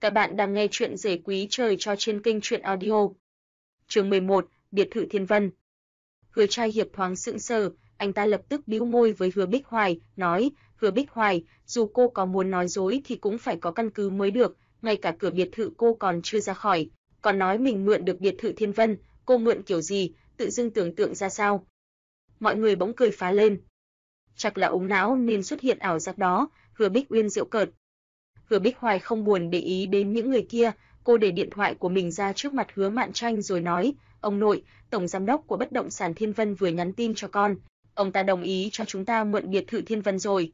Các bạn đang nghe chuyện rể quý trời cho trên kênh truyện audio. Chương 11, biệt thự Thiên Vân. Hứa Trai hiệp thoáng sững sờ, anh ta lập tức bĩu môi với Hứa Bích Hoài, nói: "Hứa Bích Hoài, dù cô có muốn nói dối thì cũng phải có căn cứ mới được, ngay cả cửa biệt thự cô còn chưa ra khỏi, còn nói mình mượn được biệt thự Thiên Vân, cô mượn kiểu gì, tự dưng tưởng tượng ra sao?" Mọi người bỗng cười phá lên. Chắc là ống não nên xuất hiện ảo giác đó, Hứa Bích Uyên giễu cợt, Hứa Bích Hoài không buồn để ý đến những người kia, cô để điện thoại của mình ra trước mặt Hứa Mạn Tranh rồi nói, "Ông nội, tổng giám đốc của bất động sản Thiên Vân vừa nhắn tin cho con, ông ta đồng ý cho chúng ta mượn biệt thự Thiên Vân rồi."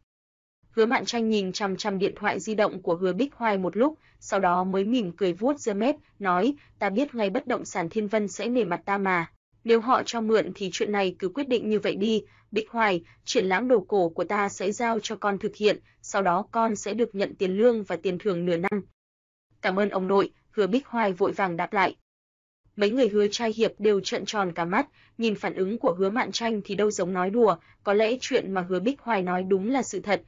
Hứa Mạn Tranh nhìn chằm chằm điện thoại di động của Hứa Bích Hoài một lúc, sau đó mới mỉm cười vuốt râu mép, nói, "Ta biết ngay bất động sản Thiên Vân sẽ nể mặt ta mà." Nếu họ cho mượn thì chuyện này cứ quyết định như vậy đi, Bích Hoài, triển lãm đồ cổ của ta sẽ giao cho con thực hiện, sau đó con sẽ được nhận tiền lương và tiền thưởng nửa năm. Cảm ơn ông nội, Hứa Bích Hoài vội vàng đáp lại. Mấy người Hứa trai hiệp đều trợn tròn cả mắt, nhìn phản ứng của Hứa Mạn Tranh thì đâu giống nói đùa, có lẽ chuyện mà Hứa Bích Hoài nói đúng là sự thật.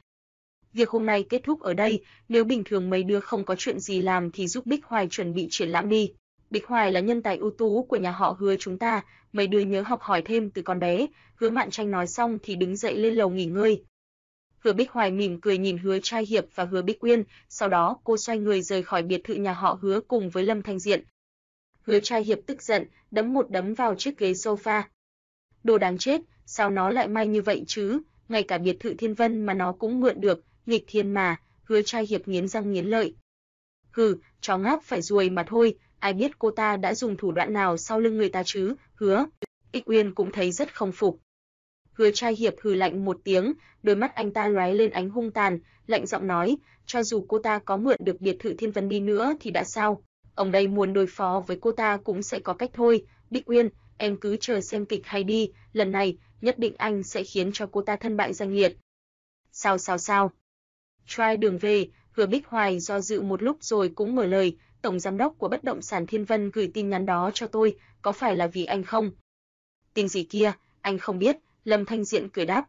Việc hôm nay kết thúc ở đây, nếu bình thường mấy đứa không có chuyện gì làm thì giúp Bích Hoài chuẩn bị triển lãm đi. Bích Hoài là nhân tài ưu tú của nhà họ Hứa chúng ta, mấy đứa nhớ học hỏi thêm từ con bé. Hứa Mạn Tranh nói xong thì đứng dậy lên lầu nghỉ ngơi. Hứa Bích Hoài mỉm cười nhìn Hứa Trai Hiệp và Hứa Bích Uyên, sau đó cô xoay người rời khỏi biệt thự nhà họ Hứa cùng với Lâm Thanh Diện. Hứa Trai Hiệp tức giận, đấm một đấm vào chiếc ghế sofa. Đồ đáng chết, sao nó lại may như vậy chứ, ngay cả biệt thự Thiên Vân mà nó cũng mượn được, nghịch thiên mà, Hứa Trai Hiệp nghiến răng nghiến lợi. Hừ, chó ngáp phải ruồi mà thôi, ai biết cô ta đã dùng thủ đoạn nào sau lưng người ta chứ, hứa. Ích Uyên cũng thấy rất không phục. Hứa trai hiệp hừ lạnh một tiếng, đôi mắt anh ta lóe lên ánh hung tàn, lạnh giọng nói, cho dù cô ta có mượn được biệt thự thiên vân đi nữa thì đã sao, ông đây muốn đối phó với cô ta cũng sẽ có cách thôi, Bích Uyên, em cứ chờ xem kịch hay đi, lần này nhất định anh sẽ khiến cho cô ta thân bại danh liệt. Sao sao sao? Trai đường về, Hứa Bích Hoài do dự một lúc rồi cũng mở lời, tổng giám đốc của bất động sản Thiên Vân gửi tin nhắn đó cho tôi, có phải là vì anh không? Tin gì kia, anh không biết, Lâm Thanh Diện cười đáp.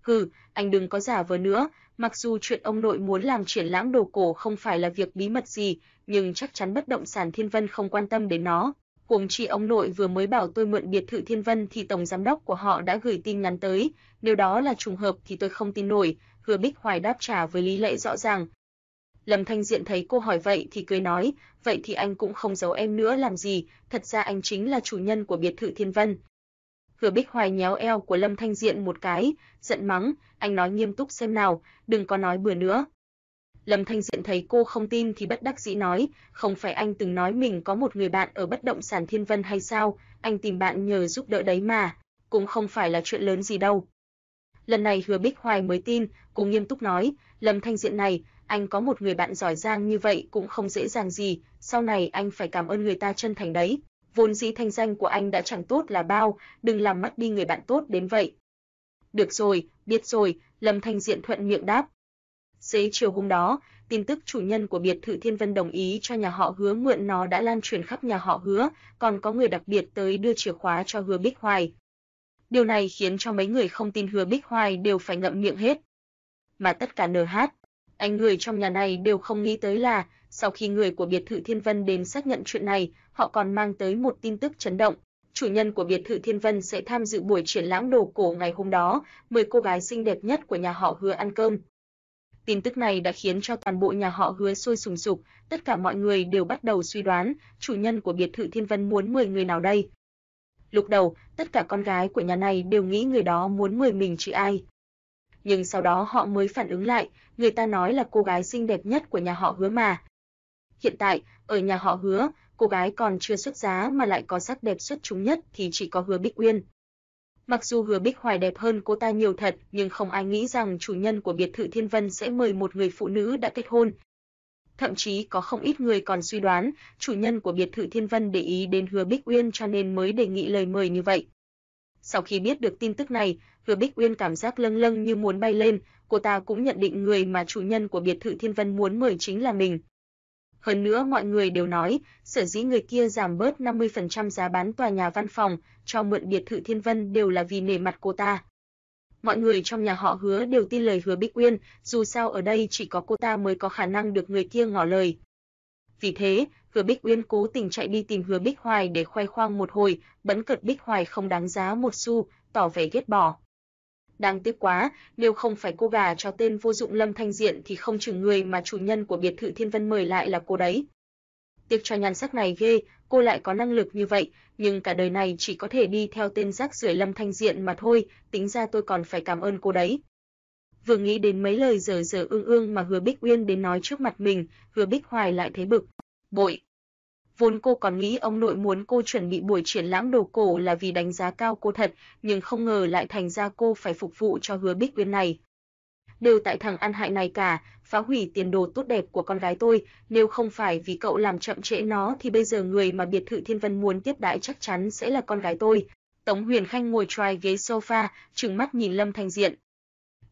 Hừ, anh đừng có giả vờ nữa, mặc dù chuyện ông nội muốn làm triển lãm đồ cổ không phải là việc bí mật gì, nhưng chắc chắn bất động sản Thiên Vân không quan tâm đến nó. Cuồng chi ông nội vừa mới bảo tôi mượn biệt thự Thiên Vân thì tổng giám đốc của họ đã gửi tin nhắn tới, nếu đó là trùng hợp thì tôi không tin nổi, Hứa Bích Hoài đáp trả với lý lẽ rõ ràng, Lâm Thanh Diện thấy cô hỏi vậy thì cười nói, vậy thì anh cũng không giấu em nữa làm gì, thật ra anh chính là chủ nhân của biệt thự Thiên Vân. Hứa Bích Hoài nhéo eo của Lâm Thanh Diện một cái, giận mắng, anh nói nghiêm túc xem nào, đừng có nói bừa nữa. Lâm Thanh Diện thấy cô không tin thì bất đắc dĩ nói, không phải anh từng nói mình có một người bạn ở bất động sản Thiên Vân hay sao, anh tìm bạn nhờ giúp đỡ đấy mà, cũng không phải là chuyện lớn gì đâu. Lần này Hứa Bích Hoài mới tin, cô nghiêm túc nói, Lâm Thanh Diện này, anh có một người bạn giỏi giang như vậy cũng không dễ dàng gì, sau này anh phải cảm ơn người ta chân thành đấy. Vốn dĩ thanh danh của anh đã chẳng tốt là bao, đừng làm mất đi người bạn tốt đến vậy. Được rồi, biết rồi, Lâm Thanh Diện thuận miệng đáp. Xế chiều hôm đó, tin tức chủ nhân của biệt thự Thiên Vân đồng ý cho nhà họ Hứa mượn nó đã lan truyền khắp nhà họ Hứa, còn có người đặc biệt tới đưa chìa khóa cho Hứa Bích Hoài. Điều này khiến cho mấy người không tin Hứa Bích Hoài đều phải ngậm miệng hết. Mà tất cả NH, anh người trong nhà này đều không nghĩ tới là, sau khi người của biệt thự Thiên Vân đến xác nhận chuyện này, họ còn mang tới một tin tức chấn động. Chủ nhân của biệt thự Thiên Vân sẽ tham dự buổi triển lãm đồ cổ ngày hôm đó, mời cô gái xinh đẹp nhất của nhà họ Hứa ăn cơm. Tin tức này đã khiến cho toàn bộ nhà họ Hứa sôi sùng sục, tất cả mọi người đều bắt đầu suy đoán, chủ nhân của biệt thự Thiên Vân muốn mời người nào đây. Lúc đầu, tất cả con gái của nhà này đều nghĩ người đó muốn mời mình chứ ai nhưng sau đó họ mới phản ứng lại, người ta nói là cô gái xinh đẹp nhất của nhà họ Hứa mà. Hiện tại, ở nhà họ Hứa, cô gái còn chưa xuất giá mà lại có sắc đẹp xuất chúng nhất thì chỉ có Hứa Bích Uyên. Mặc dù Hứa Bích Hoài đẹp hơn cô ta nhiều thật, nhưng không ai nghĩ rằng chủ nhân của biệt thự Thiên Vân sẽ mời một người phụ nữ đã kết hôn. Thậm chí có không ít người còn suy đoán, chủ nhân của biệt thự Thiên Vân để ý đến Hứa Bích Uyên cho nên mới đề nghị lời mời như vậy. Sau khi biết được tin tức này, Hứa Bích Uyên cảm giác lâng lâng như muốn bay lên, cô ta cũng nhận định người mà chủ nhân của biệt thự Thiên Vân muốn mời chính là mình. Hơn nữa mọi người đều nói, sở dĩ người kia giảm bớt 50% giá bán tòa nhà văn phòng cho mượn biệt thự Thiên Vân đều là vì nể mặt cô ta. Mọi người trong nhà họ Hứa đều tin lời Hứa Bích Uyên, dù sao ở đây chỉ có cô ta mới có khả năng được người kia ngỏ lời. Vì thế, Hứa Bích Uyên cố tình chạy đi tìm Hứa Bích Hoài để khoe khoang một hồi, bấn cợt Bích Hoài không đáng giá một xu, tỏ vẻ ghét bỏ. Đáng tiếc quá, nếu không phải cô gà cho tên vô dụng Lâm Thanh Diện thì không chừng người mà chủ nhân của biệt thự Thiên Vân mời lại là cô đấy. Tiếc cho nhan sắc này ghê, cô lại có năng lực như vậy, nhưng cả đời này chỉ có thể đi theo tên rác rưởi Lâm Thanh Diện mà thôi, tính ra tôi còn phải cảm ơn cô đấy. Vừa nghĩ đến mấy lời dở dở ương ương mà Hứa Bích Uyên đến nói trước mặt mình, Hứa Bích Hoài lại thấy bực, bội. Vốn cô còn nghĩ ông nội muốn cô chuẩn bị buổi triển lãm đồ cổ là vì đánh giá cao cô thật, nhưng không ngờ lại thành ra cô phải phục vụ cho Hứa Bích Uyên này. Đều tại thằng ăn hại này cả, phá hủy tiền đồ tốt đẹp của con gái tôi, nếu không phải vì cậu làm chậm trễ nó thì bây giờ người mà biệt thự Thiên Vân muốn tiếp đãi chắc chắn sẽ là con gái tôi. Tống Huyền Khanh ngồi trai ghế sofa, trừng mắt nhìn Lâm Thanh Diện.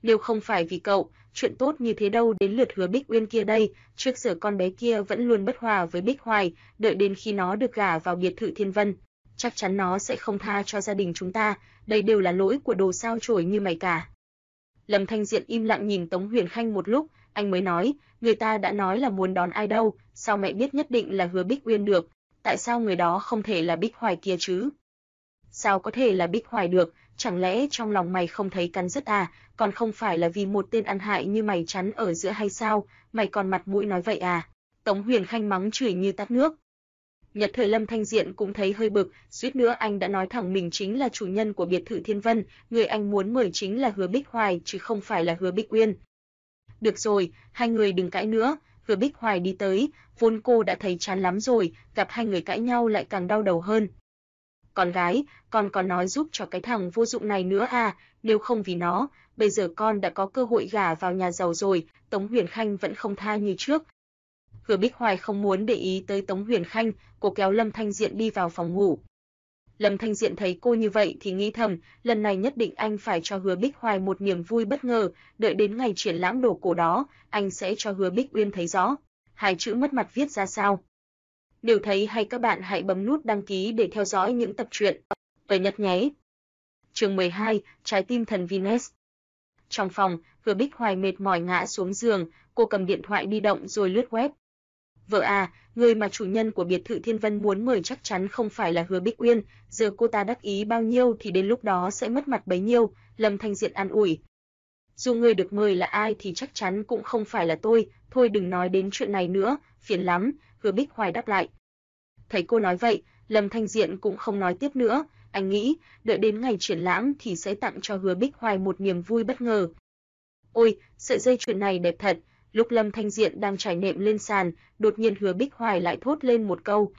Nếu không phải vì cậu, chuyện tốt như thế đâu đến lượt hứa Bích Uyên kia đây, trước giờ con bé kia vẫn luôn bất hòa với Bích Hoài, đợi đến khi nó được gả vào biệt thự Thiên Vân, chắc chắn nó sẽ không tha cho gia đình chúng ta, đây đều là lỗi của đồ sao chổi như mày cả. Lâm Thanh Diện im lặng nhìn Tống Huyền Khanh một lúc, anh mới nói, người ta đã nói là muốn đón ai đâu, sao mẹ biết nhất định là hứa Bích Uyên được, tại sao người đó không thể là Bích Hoài kia chứ? Sao có thể là Bích Hoài được, chẳng lẽ trong lòng mày không thấy cắn rứt à, còn không phải là vì một tên ăn hại như mày chắn ở giữa hay sao, mày còn mặt mũi nói vậy à? Tống Huyền Khanh mắng chửi như tát nước. Nhật thời Lâm Thanh Diện cũng thấy hơi bực, suýt nữa anh đã nói thẳng mình chính là chủ nhân của biệt thự Thiên Vân, người anh muốn mời chính là Hứa Bích Hoài chứ không phải là Hứa Bích Uyên. Được rồi, hai người đừng cãi nữa, Hứa Bích Hoài đi tới, vốn cô đã thấy chán lắm rồi, gặp hai người cãi nhau lại càng đau đầu hơn con gái, con còn nói giúp cho cái thằng vô dụng này nữa à, nếu không vì nó, bây giờ con đã có cơ hội gả vào nhà giàu rồi, Tống Huyền Khanh vẫn không tha như trước. Hứa Bích Hoài không muốn để ý tới Tống Huyền Khanh, cô kéo Lâm Thanh Diện đi vào phòng ngủ. Lâm Thanh Diện thấy cô như vậy thì nghĩ thầm, lần này nhất định anh phải cho Hứa Bích Hoài một niềm vui bất ngờ, đợi đến ngày triển lãm đồ cổ đó, anh sẽ cho Hứa Bích Uyên thấy rõ. Hai chữ mất mặt viết ra sao? Nếu thấy hay các bạn hãy bấm nút đăng ký để theo dõi những tập truyện về Nhật nhé. Chương 12, Trái tim thần Venus. Trong phòng, Hứa Bích Hoài mệt mỏi ngã xuống giường, cô cầm điện thoại đi động rồi lướt web. Vợ à, người mà chủ nhân của biệt thự Thiên Vân muốn mời chắc chắn không phải là Hứa Bích Uyên, giờ cô ta đắc ý bao nhiêu thì đến lúc đó sẽ mất mặt bấy nhiêu, Lâm Thanh Diện an ủi. Dù người được mời là ai thì chắc chắn cũng không phải là tôi, thôi đừng nói đến chuyện này nữa, phiền lắm, Hứa Bích Hoài đáp lại. Thấy cô nói vậy, Lâm Thanh Diện cũng không nói tiếp nữa, anh nghĩ, đợi đến ngày triển lãm thì sẽ tặng cho Hứa Bích Hoài một niềm vui bất ngờ. Ôi, sợi dây chuyền này đẹp thật, lúc Lâm Thanh Diện đang trải nệm lên sàn, đột nhiên Hứa Bích Hoài lại thốt lên một câu.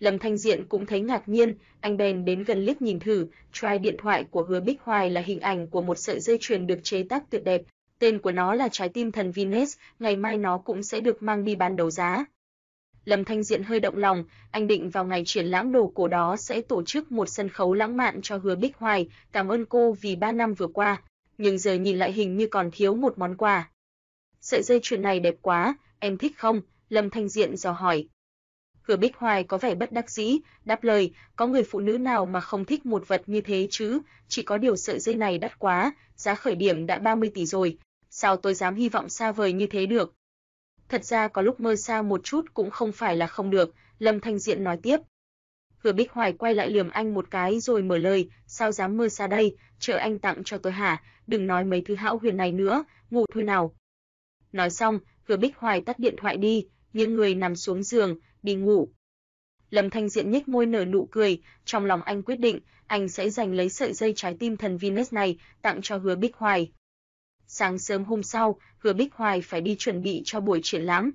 Lâm Thanh Diện cũng thấy ngạc nhiên, anh bèn đến gần liếc nhìn thử, try điện thoại của Hứa Bích Hoài là hình ảnh của một sợi dây chuyền được chế tác tuyệt đẹp, tên của nó là trái tim thần Venus, ngày mai nó cũng sẽ được mang đi bán đấu giá. Lâm Thanh Diện hơi động lòng, anh định vào ngày triển lãm đồ cổ đó sẽ tổ chức một sân khấu lãng mạn cho Hứa Bích Hoài, cảm ơn cô vì 3 năm vừa qua, nhưng giờ nhìn lại hình như còn thiếu một món quà. Sợi dây chuyền này đẹp quá, em thích không? Lâm Thanh Diện dò hỏi. Hứa Bích Hoài có vẻ bất đắc dĩ, đáp lời, có người phụ nữ nào mà không thích một vật như thế chứ, chỉ có điều sợi dây này đắt quá, giá khởi điểm đã 30 tỷ rồi, sao tôi dám hy vọng xa vời như thế được. Thật ra có lúc mơ xa một chút cũng không phải là không được, Lâm Thanh Diện nói tiếp. Hứa Bích Hoài quay lại liềm anh một cái rồi mở lời, sao dám mơ xa đây, chờ anh tặng cho tôi hả, đừng nói mấy thứ hão huyền này nữa, ngủ thôi nào. Nói xong, Hứa Bích Hoài tắt điện thoại đi, những người nằm xuống giường, đi ngủ. Lâm Thanh Diện nhếch môi nở nụ cười, trong lòng anh quyết định, anh sẽ giành lấy sợi dây trái tim thần Venus này, tặng cho Hứa Bích Hoài. Sáng sớm hôm sau, Hứa Bích Hoài phải đi chuẩn bị cho buổi triển lãm.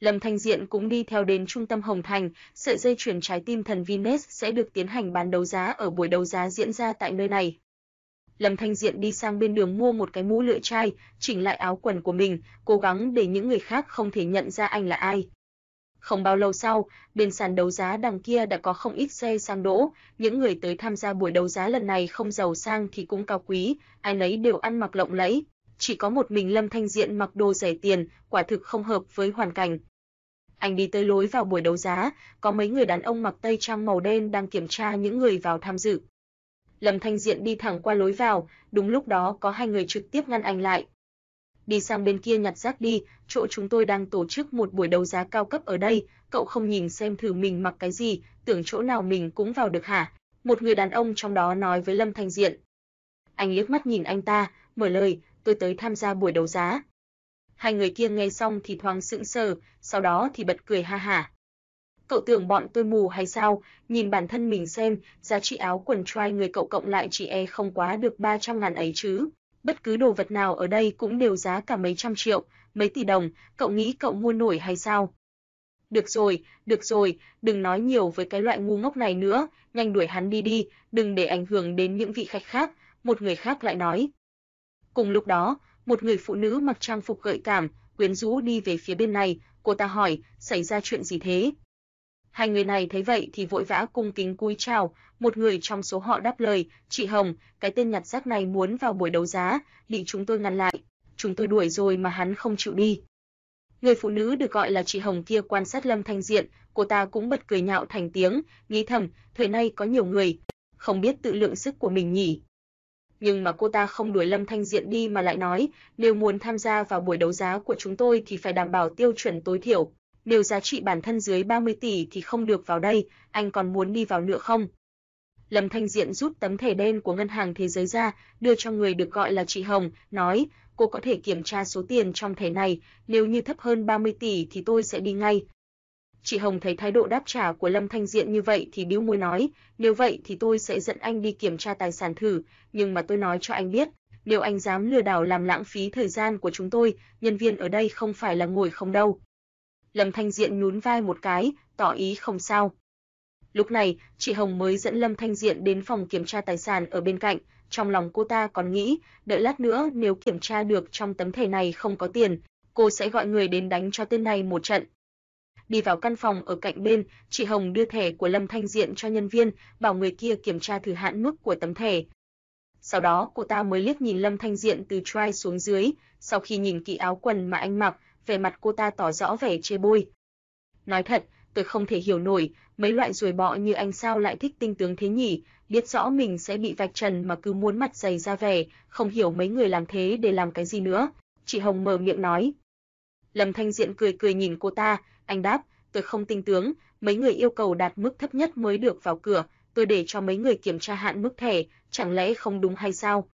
Lâm Thanh Diện cũng đi theo đến trung tâm Hồng Thành, sợi dây chuyền trái tim thần Venus sẽ được tiến hành bán đấu giá ở buổi đấu giá diễn ra tại nơi này. Lâm Thanh Diện đi sang bên đường mua một cái mũ lưỡi chai, chỉnh lại áo quần của mình, cố gắng để những người khác không thể nhận ra anh là ai. Không bao lâu sau, bên sàn đấu giá đằng kia đã có không ít xe sang đỗ, những người tới tham gia buổi đấu giá lần này không giàu sang thì cũng cao quý, ai nấy đều ăn mặc lộng lẫy, chỉ có một mình Lâm Thanh Diện mặc đồ rẻ tiền, quả thực không hợp với hoàn cảnh. Anh đi tới lối vào buổi đấu giá, có mấy người đàn ông mặc tây trang màu đen đang kiểm tra những người vào tham dự. Lâm Thanh Diện đi thẳng qua lối vào, đúng lúc đó có hai người trực tiếp ngăn anh lại. đi sang bên kia nhặt rác đi, chỗ chúng tôi đang tổ chức một buổi đấu giá cao cấp ở đây, cậu không nhìn xem thử mình mặc cái gì, tưởng chỗ nào mình cũng vào được hả? Một người đàn ông trong đó nói với Lâm Thanh Diện. Anh liếc mắt nhìn anh ta, mở lời, tôi tới tham gia buổi đấu giá. Hai người kia nghe xong thì thoáng sững sờ, sau đó thì bật cười ha hả. Cậu tưởng bọn tôi mù hay sao, nhìn bản thân mình xem, giá trị áo quần trai người cậu cộng lại chỉ e không quá được 300 ngàn ấy chứ. Bất cứ đồ vật nào ở đây cũng đều giá cả mấy trăm triệu, mấy tỷ đồng, cậu nghĩ cậu mua nổi hay sao? Được rồi, được rồi, đừng nói nhiều với cái loại ngu ngốc này nữa, nhanh đuổi hắn đi đi, đừng để ảnh hưởng đến những vị khách khác, một người khác lại nói. Cùng lúc đó, một người phụ nữ mặc trang phục gợi cảm, quyến rũ đi về phía bên này, cô ta hỏi, xảy ra chuyện gì thế? Hai người này thấy vậy thì vội vã cung kính cúi chào, một người trong số họ đáp lời, "Chị Hồng, cái tên nhặt rác này muốn vào buổi đấu giá, bị chúng tôi ngăn lại. Chúng tôi đuổi rồi mà hắn không chịu đi." Người phụ nữ được gọi là chị Hồng kia quan sát Lâm Thanh Diện, cô ta cũng bật cười nhạo thành tiếng, nghĩ thầm, thời nay có nhiều người không biết tự lượng sức của mình nhỉ. Nhưng mà cô ta không đuổi Lâm Thanh Diện đi mà lại nói, nếu muốn tham gia vào buổi đấu giá của chúng tôi thì phải đảm bảo tiêu chuẩn tối thiểu, nếu giá trị bản thân dưới 30 tỷ thì không được vào đây, anh còn muốn đi vào nữa không? Lâm Thanh Diện rút tấm thẻ đen của ngân hàng thế giới ra, đưa cho người được gọi là chị Hồng, nói, cô có thể kiểm tra số tiền trong thẻ này, nếu như thấp hơn 30 tỷ thì tôi sẽ đi ngay. Chị Hồng thấy thái độ đáp trả của Lâm Thanh Diện như vậy thì bĩu môi nói, nếu vậy thì tôi sẽ dẫn anh đi kiểm tra tài sản thử, nhưng mà tôi nói cho anh biết, nếu anh dám lừa đảo làm lãng phí thời gian của chúng tôi, nhân viên ở đây không phải là ngồi không đâu. Lâm Thanh Diện nhún vai một cái, tỏ ý không sao. Lúc này, chị Hồng mới dẫn Lâm Thanh Diện đến phòng kiểm tra tài sản ở bên cạnh, trong lòng cô ta còn nghĩ, đợi lát nữa nếu kiểm tra được trong tấm thẻ này không có tiền, cô sẽ gọi người đến đánh cho tên này một trận. Đi vào căn phòng ở cạnh bên, chị Hồng đưa thẻ của Lâm Thanh Diện cho nhân viên, bảo người kia kiểm tra thử hạn mức của tấm thẻ. Sau đó cô ta mới liếc nhìn Lâm Thanh Diện từ try xuống dưới, sau khi nhìn kỹ áo quần mà anh mặc, vẻ mặt cô ta tỏ rõ vẻ chê bôi. Nói thật, tôi không thể hiểu nổi, mấy loại ruồi bọ như anh sao lại thích tinh tướng thế nhỉ, biết rõ mình sẽ bị vạch trần mà cứ muốn mặt dày ra vẻ, không hiểu mấy người làm thế để làm cái gì nữa. Chị Hồng mở miệng nói. Lâm Thanh Diện cười cười nhìn cô ta, anh đáp, tôi không tin tướng, mấy người yêu cầu đạt mức thấp nhất mới được vào cửa, tôi để cho mấy người kiểm tra hạn mức thẻ, chẳng lẽ không đúng hay sao?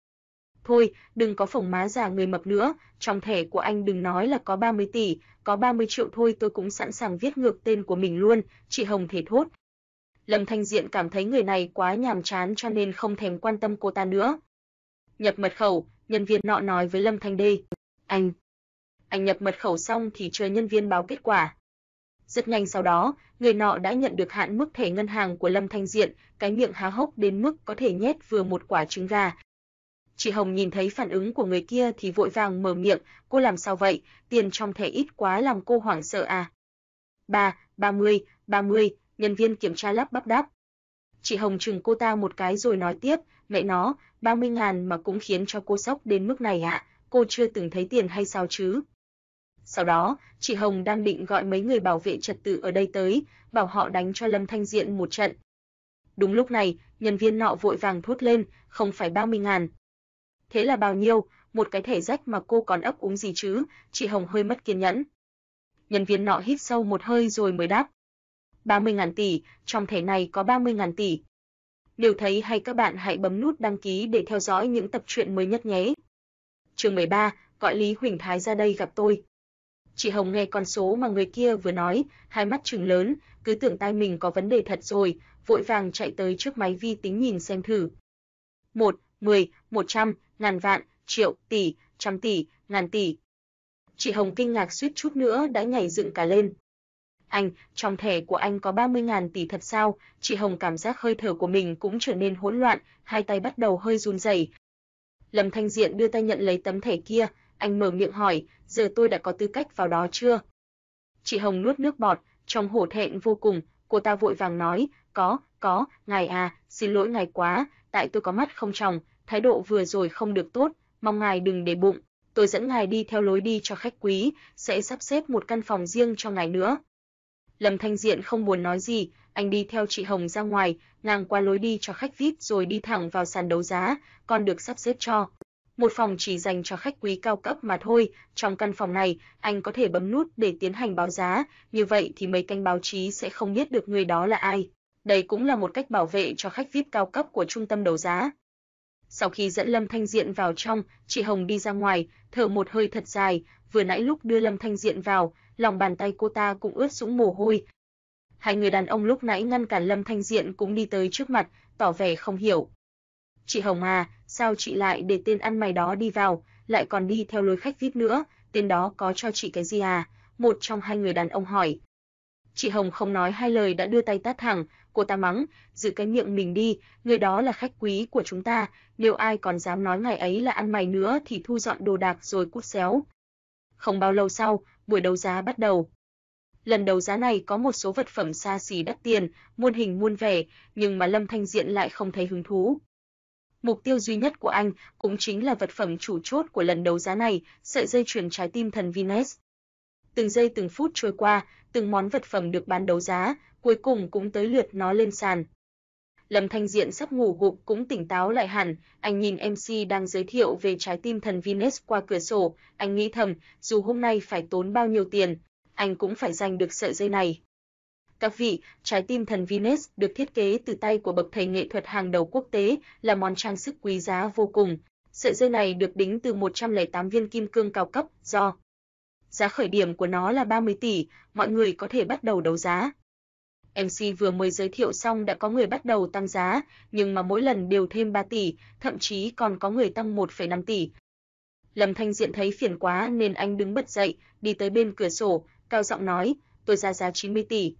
Thôi, đừng có phồng má già người mập nữa, trong thẻ của anh đừng nói là có 30 tỷ, có 30 triệu thôi tôi cũng sẵn sàng viết ngược tên của mình luôn, chị Hồng thể thốt. Lâm Thanh Diện cảm thấy người này quá nhàm chán cho nên không thèm quan tâm cô ta nữa. Nhập mật khẩu, nhân viên nọ nói với Lâm Thanh Đê. Anh. Anh nhập mật khẩu xong thì chờ nhân viên báo kết quả. Rất nhanh sau đó, người nọ đã nhận được hạn mức thẻ ngân hàng của Lâm Thanh Diện, cái miệng há hốc đến mức có thể nhét vừa một quả trứng gà, Chị Hồng nhìn thấy phản ứng của người kia thì vội vàng mở miệng, cô làm sao vậy, tiền trong thẻ ít quá làm cô hoảng sợ à. Ba, ba mươi, ba mươi, nhân viên kiểm tra lắp bắp đáp. Chị Hồng chừng cô ta một cái rồi nói tiếp, mẹ nó, 30 ngàn mà cũng khiến cho cô sốc đến mức này ạ, à? cô chưa từng thấy tiền hay sao chứ. Sau đó, chị Hồng đang định gọi mấy người bảo vệ trật tự ở đây tới, bảo họ đánh cho Lâm Thanh Diện một trận. Đúng lúc này, nhân viên nọ vội vàng thốt lên, không phải 30 ngàn, Thế là bao nhiêu, một cái thể rách mà cô còn ấp úng gì chứ, chị Hồng hơi mất kiên nhẫn. Nhân viên nọ hít sâu một hơi rồi mới đáp. 30 ngàn tỷ, trong thẻ này có 30 ngàn tỷ. Nếu thấy hay các bạn hãy bấm nút đăng ký để theo dõi những tập truyện mới nhất nhé. Chương 13, gọi Lý Huỳnh Thái ra đây gặp tôi. Chị Hồng nghe con số mà người kia vừa nói, hai mắt trừng lớn, cứ tưởng tai mình có vấn đề thật rồi, vội vàng chạy tới trước máy vi tính nhìn xem thử. 1, 10, 100, ngàn vạn, triệu, tỷ, trăm tỷ, ngàn tỷ. Chị Hồng kinh ngạc suýt chút nữa đã nhảy dựng cả lên. Anh, trong thẻ của anh có 30 ngàn tỷ thật sao? Chị Hồng cảm giác hơi thở của mình cũng trở nên hỗn loạn, hai tay bắt đầu hơi run rẩy. Lâm Thanh Diện đưa tay nhận lấy tấm thẻ kia, anh mở miệng hỏi, giờ tôi đã có tư cách vào đó chưa? Chị Hồng nuốt nước bọt, trong hổ thẹn vô cùng, cô ta vội vàng nói, có, có, ngài à, xin lỗi ngài quá, tại tôi có mắt không tròng, thái độ vừa rồi không được tốt, mong ngài đừng để bụng, tôi dẫn ngài đi theo lối đi cho khách quý, sẽ sắp xếp một căn phòng riêng cho ngài nữa. Lâm Thanh Diện không muốn nói gì, anh đi theo chị Hồng ra ngoài, ngang qua lối đi cho khách VIP rồi đi thẳng vào sàn đấu giá, còn được sắp xếp cho một phòng chỉ dành cho khách quý cao cấp mà thôi, trong căn phòng này, anh có thể bấm nút để tiến hành báo giá, như vậy thì mấy kênh báo chí sẽ không biết được người đó là ai. Đây cũng là một cách bảo vệ cho khách VIP cao cấp của trung tâm đấu giá. Sau khi dẫn Lâm Thanh Diện vào trong, chị Hồng đi ra ngoài, thở một hơi thật dài, vừa nãy lúc đưa Lâm Thanh Diện vào, lòng bàn tay cô ta cũng ướt sũng mồ hôi. Hai người đàn ông lúc nãy ngăn cản Lâm Thanh Diện cũng đi tới trước mặt, tỏ vẻ không hiểu. Chị Hồng à, sao chị lại để tên ăn mày đó đi vào, lại còn đi theo lối khách VIP nữa, tên đó có cho chị cái gì à? Một trong hai người đàn ông hỏi. Chị Hồng không nói hai lời đã đưa tay tát thẳng, cô ta mắng, giữ cái miệng mình đi, người đó là khách quý của chúng ta, nếu ai còn dám nói ngày ấy là ăn mày nữa thì thu dọn đồ đạc rồi cút xéo. Không bao lâu sau, buổi đấu giá bắt đầu. Lần đấu giá này có một số vật phẩm xa xỉ đắt tiền, muôn hình muôn vẻ, nhưng mà Lâm Thanh Diện lại không thấy hứng thú. Mục tiêu duy nhất của anh cũng chính là vật phẩm chủ chốt của lần đấu giá này, sợi dây chuyền trái tim thần Venus. Từng giây từng phút trôi qua, từng món vật phẩm được bán đấu giá, cuối cùng cũng tới lượt nó lên sàn. Lâm Thanh Diện sắp ngủ gục cũng tỉnh táo lại hẳn, anh nhìn MC đang giới thiệu về trái tim thần Venus qua cửa sổ, anh nghĩ thầm, dù hôm nay phải tốn bao nhiêu tiền, anh cũng phải giành được sợi dây này. Các vị, trái tim thần Venus được thiết kế từ tay của bậc thầy nghệ thuật hàng đầu quốc tế, là món trang sức quý giá vô cùng. Sợi dây này được đính từ 108 viên kim cương cao cấp, do giá khởi điểm của nó là 30 tỷ, mọi người có thể bắt đầu đấu giá. MC vừa mới giới thiệu xong đã có người bắt đầu tăng giá, nhưng mà mỗi lần đều thêm 3 tỷ, thậm chí còn có người tăng 1,5 tỷ. Lâm Thanh Diện thấy phiền quá nên anh đứng bật dậy, đi tới bên cửa sổ, cao giọng nói, tôi ra giá 90 tỷ.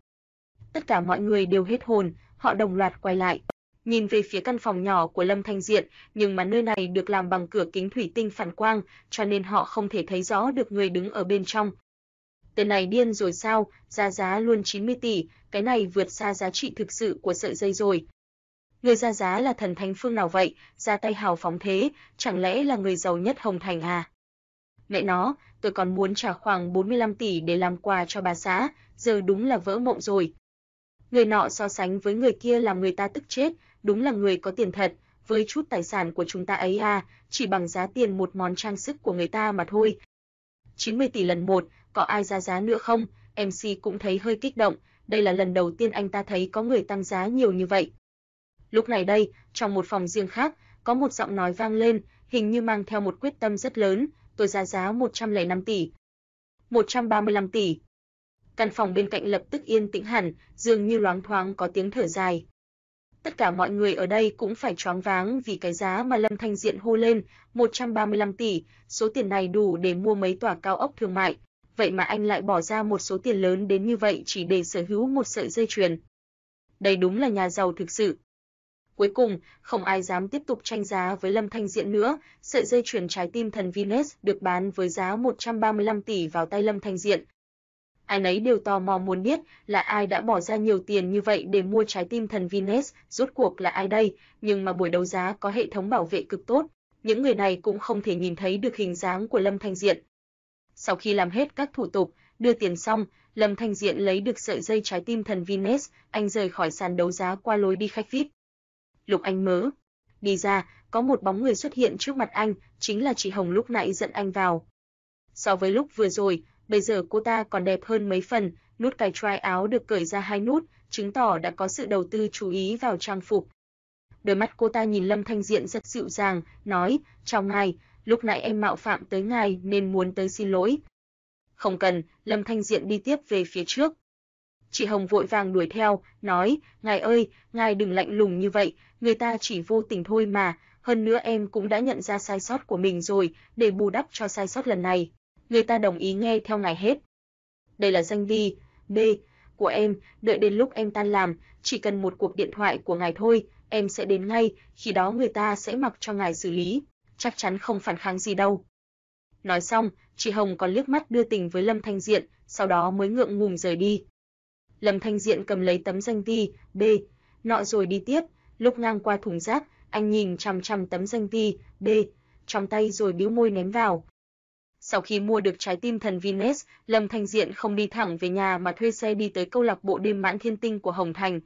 Tất cả mọi người đều hết hồn, họ đồng loạt quay lại, nhìn về phía căn phòng nhỏ của Lâm Thanh Diện, nhưng mà nơi này được làm bằng cửa kính thủy tinh phản quang, cho nên họ không thể thấy rõ được người đứng ở bên trong. Tên này điên rồi sao, Giá giá luôn 90 tỷ, cái này vượt xa giá trị thực sự của sợi dây rồi. Người ra giá là thần thánh phương nào vậy, ra tay hào phóng thế, chẳng lẽ là người giàu nhất Hồng Thành à? Mẹ nó, tôi còn muốn trả khoảng 45 tỷ để làm quà cho bà xã, giờ đúng là vỡ mộng rồi. Người nọ so sánh với người kia làm người ta tức chết, đúng là người có tiền thật, với chút tài sản của chúng ta ấy à, chỉ bằng giá tiền một món trang sức của người ta mà thôi. 90 tỷ lần một, có ai ra giá nữa không? MC cũng thấy hơi kích động, đây là lần đầu tiên anh ta thấy có người tăng giá nhiều như vậy. Lúc này đây, trong một phòng riêng khác, có một giọng nói vang lên, hình như mang theo một quyết tâm rất lớn, tôi ra giá 105 tỷ. 135 tỷ. Căn phòng bên cạnh lập tức yên tĩnh hẳn, dường như loáng thoáng có tiếng thở dài. Tất cả mọi người ở đây cũng phải choáng váng vì cái giá mà Lâm Thanh Diện hô lên, 135 tỷ, số tiền này đủ để mua mấy tòa cao ốc thương mại, vậy mà anh lại bỏ ra một số tiền lớn đến như vậy chỉ để sở hữu một sợi dây chuyền. Đây đúng là nhà giàu thực sự. Cuối cùng, không ai dám tiếp tục tranh giá với Lâm Thanh Diện nữa, sợi dây chuyền trái tim thần Venus được bán với giá 135 tỷ vào tay Lâm Thanh Diện. Ai nấy đều tò mò muốn biết là ai đã bỏ ra nhiều tiền như vậy để mua trái tim thần Venus, rốt cuộc là ai đây, nhưng mà buổi đấu giá có hệ thống bảo vệ cực tốt, những người này cũng không thể nhìn thấy được hình dáng của Lâm Thanh Diện. Sau khi làm hết các thủ tục, đưa tiền xong, Lâm Thanh Diện lấy được sợi dây trái tim thần Venus, anh rời khỏi sàn đấu giá qua lối đi khách VIP. Lục Anh mớ. Đi ra, có một bóng người xuất hiện trước mặt anh, chính là chị Hồng lúc nãy dẫn anh vào. So với lúc vừa rồi, bây giờ cô ta còn đẹp hơn mấy phần, nút cài trai áo được cởi ra hai nút, chứng tỏ đã có sự đầu tư chú ý vào trang phục. Đôi mắt cô ta nhìn Lâm Thanh Diện rất dịu dàng, nói, trong ngài, lúc nãy em mạo phạm tới ngài nên muốn tới xin lỗi. Không cần, Lâm Thanh Diện đi tiếp về phía trước. Chị Hồng vội vàng đuổi theo, nói, ngài ơi, ngài đừng lạnh lùng như vậy, người ta chỉ vô tình thôi mà, hơn nữa em cũng đã nhận ra sai sót của mình rồi, để bù đắp cho sai sót lần này. Người ta đồng ý nghe theo ngài hết. Đây là danh đi, B, của em, đợi đến lúc em tan làm, chỉ cần một cuộc điện thoại của ngài thôi, em sẽ đến ngay, khi đó người ta sẽ mặc cho ngài xử lý, chắc chắn không phản kháng gì đâu. Nói xong, chị Hồng còn liếc mắt đưa tình với Lâm Thanh Diện, sau đó mới ngượng ngùng rời đi. Lâm Thanh Diện cầm lấy tấm danh ti, B, nọ rồi đi tiếp, lúc ngang qua thùng rác, anh nhìn chằm chằm tấm danh ti, B, trong tay rồi bĩu môi ném vào. Sau khi mua được trái tim thần Venus, Lâm Thanh Diện không đi thẳng về nhà mà thuê xe đi tới câu lạc bộ đêm mãn thiên tinh của Hồng Thành.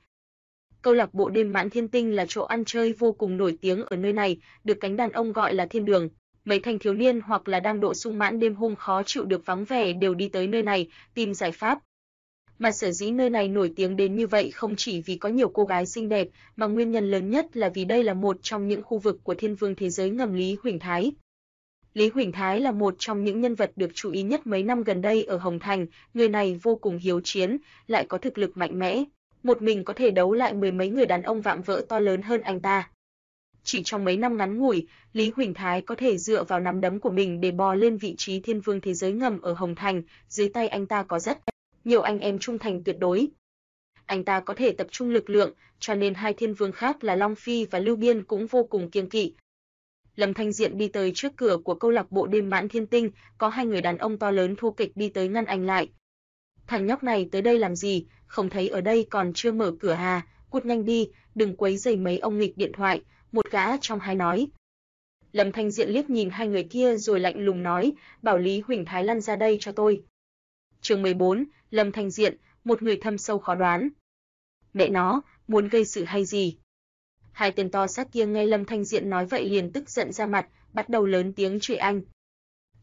Câu lạc bộ đêm mãn thiên tinh là chỗ ăn chơi vô cùng nổi tiếng ở nơi này, được cánh đàn ông gọi là thiên đường. Mấy thanh thiếu niên hoặc là đang độ sung mãn đêm hôm khó chịu được vắng vẻ đều đi tới nơi này tìm giải pháp. Mà sở dĩ nơi này nổi tiếng đến như vậy không chỉ vì có nhiều cô gái xinh đẹp, mà nguyên nhân lớn nhất là vì đây là một trong những khu vực của thiên vương thế giới ngầm Lý Huỳnh Thái. Lý Huỳnh Thái là một trong những nhân vật được chú ý nhất mấy năm gần đây ở Hồng Thành, người này vô cùng hiếu chiến, lại có thực lực mạnh mẽ, một mình có thể đấu lại mười mấy người đàn ông vạm vỡ to lớn hơn anh ta. Chỉ trong mấy năm ngắn ngủi, Lý Huỳnh Thái có thể dựa vào nắm đấm của mình để bò lên vị trí thiên vương thế giới ngầm ở Hồng Thành, dưới tay anh ta có rất nhiều anh em trung thành tuyệt đối. Anh ta có thể tập trung lực lượng, cho nên hai thiên vương khác là Long Phi và Lưu Biên cũng vô cùng kiêng kỵ. Lâm Thanh Diện đi tới trước cửa của câu lạc bộ đêm mãn thiên tinh, có hai người đàn ông to lớn thu kịch đi tới ngăn anh lại. Thằng nhóc này tới đây làm gì, không thấy ở đây còn chưa mở cửa à, cút nhanh đi, đừng quấy rầy mấy ông nghịch điện thoại, một gã trong hai nói. Lâm Thanh Diện liếc nhìn hai người kia rồi lạnh lùng nói, bảo Lý Huỳnh Thái lăn ra đây cho tôi. Chương 14, Lâm Thanh Diện, một người thâm sâu khó đoán. Mẹ nó, muốn gây sự hay gì? Hai tên to xác kia nghe Lâm Thanh Diện nói vậy liền tức giận ra mặt, bắt đầu lớn tiếng chửi anh.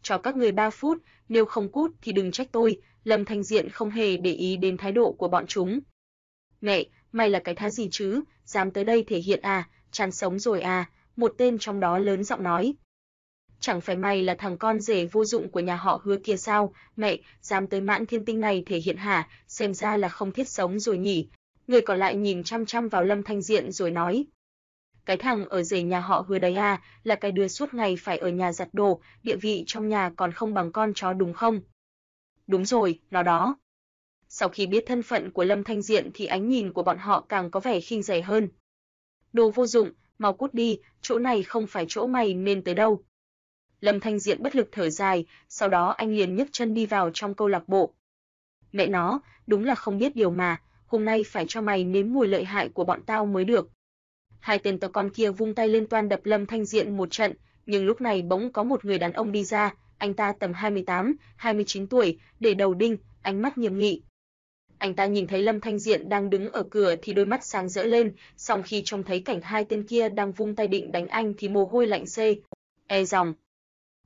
Cho các người 3 phút, nếu không cút thì đừng trách tôi, Lâm Thanh Diện không hề để ý đến thái độ của bọn chúng. Mẹ, mày là cái thá gì chứ, dám tới đây thể hiện à, chán sống rồi à, một tên trong đó lớn giọng nói. Chẳng phải mày là thằng con rể vô dụng của nhà họ hứa kia sao, mẹ, dám tới mãn thiên tinh này thể hiện hả, xem ra là không thiết sống rồi nhỉ. Người còn lại nhìn chăm chăm vào Lâm Thanh Diện rồi nói. Cái thằng ở rể nhà họ hứa đấy à, là cái đứa suốt ngày phải ở nhà giặt đồ, địa vị trong nhà còn không bằng con chó đúng không? Đúng rồi, nó đó. Sau khi biết thân phận của Lâm Thanh Diện thì ánh nhìn của bọn họ càng có vẻ khinh rẻ hơn. Đồ vô dụng, mau cút đi, chỗ này không phải chỗ mày nên tới đâu. Lâm Thanh Diện bất lực thở dài, sau đó anh liền nhấc chân đi vào trong câu lạc bộ. Mẹ nó, đúng là không biết điều mà, hôm nay phải cho mày nếm mùi lợi hại của bọn tao mới được. Hai tên tờ con kia vung tay lên toan đập Lâm Thanh Diện một trận, nhưng lúc này bỗng có một người đàn ông đi ra, anh ta tầm 28, 29 tuổi, để đầu đinh, ánh mắt nghiêm nghị. Anh ta nhìn thấy Lâm Thanh Diện đang đứng ở cửa thì đôi mắt sáng rỡ lên, song khi trông thấy cảnh hai tên kia đang vung tay định đánh anh thì mồ hôi lạnh xê. E dòng.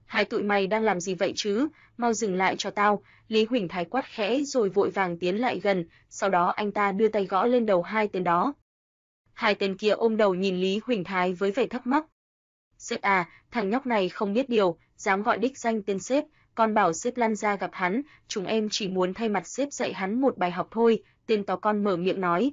Hai tụi mày đang làm gì vậy chứ, mau dừng lại cho tao, Lý Huỳnh Thái quát khẽ rồi vội vàng tiến lại gần, sau đó anh ta đưa tay gõ lên đầu hai tên đó. Hai tên kia ôm đầu nhìn Lý Huỳnh Thái với vẻ thắc mắc. Sếp à, thằng nhóc này không biết điều, dám gọi đích danh tên sếp, con bảo sếp lăn ra gặp hắn, chúng em chỉ muốn thay mặt sếp dạy hắn một bài học thôi, tên to con mở miệng nói.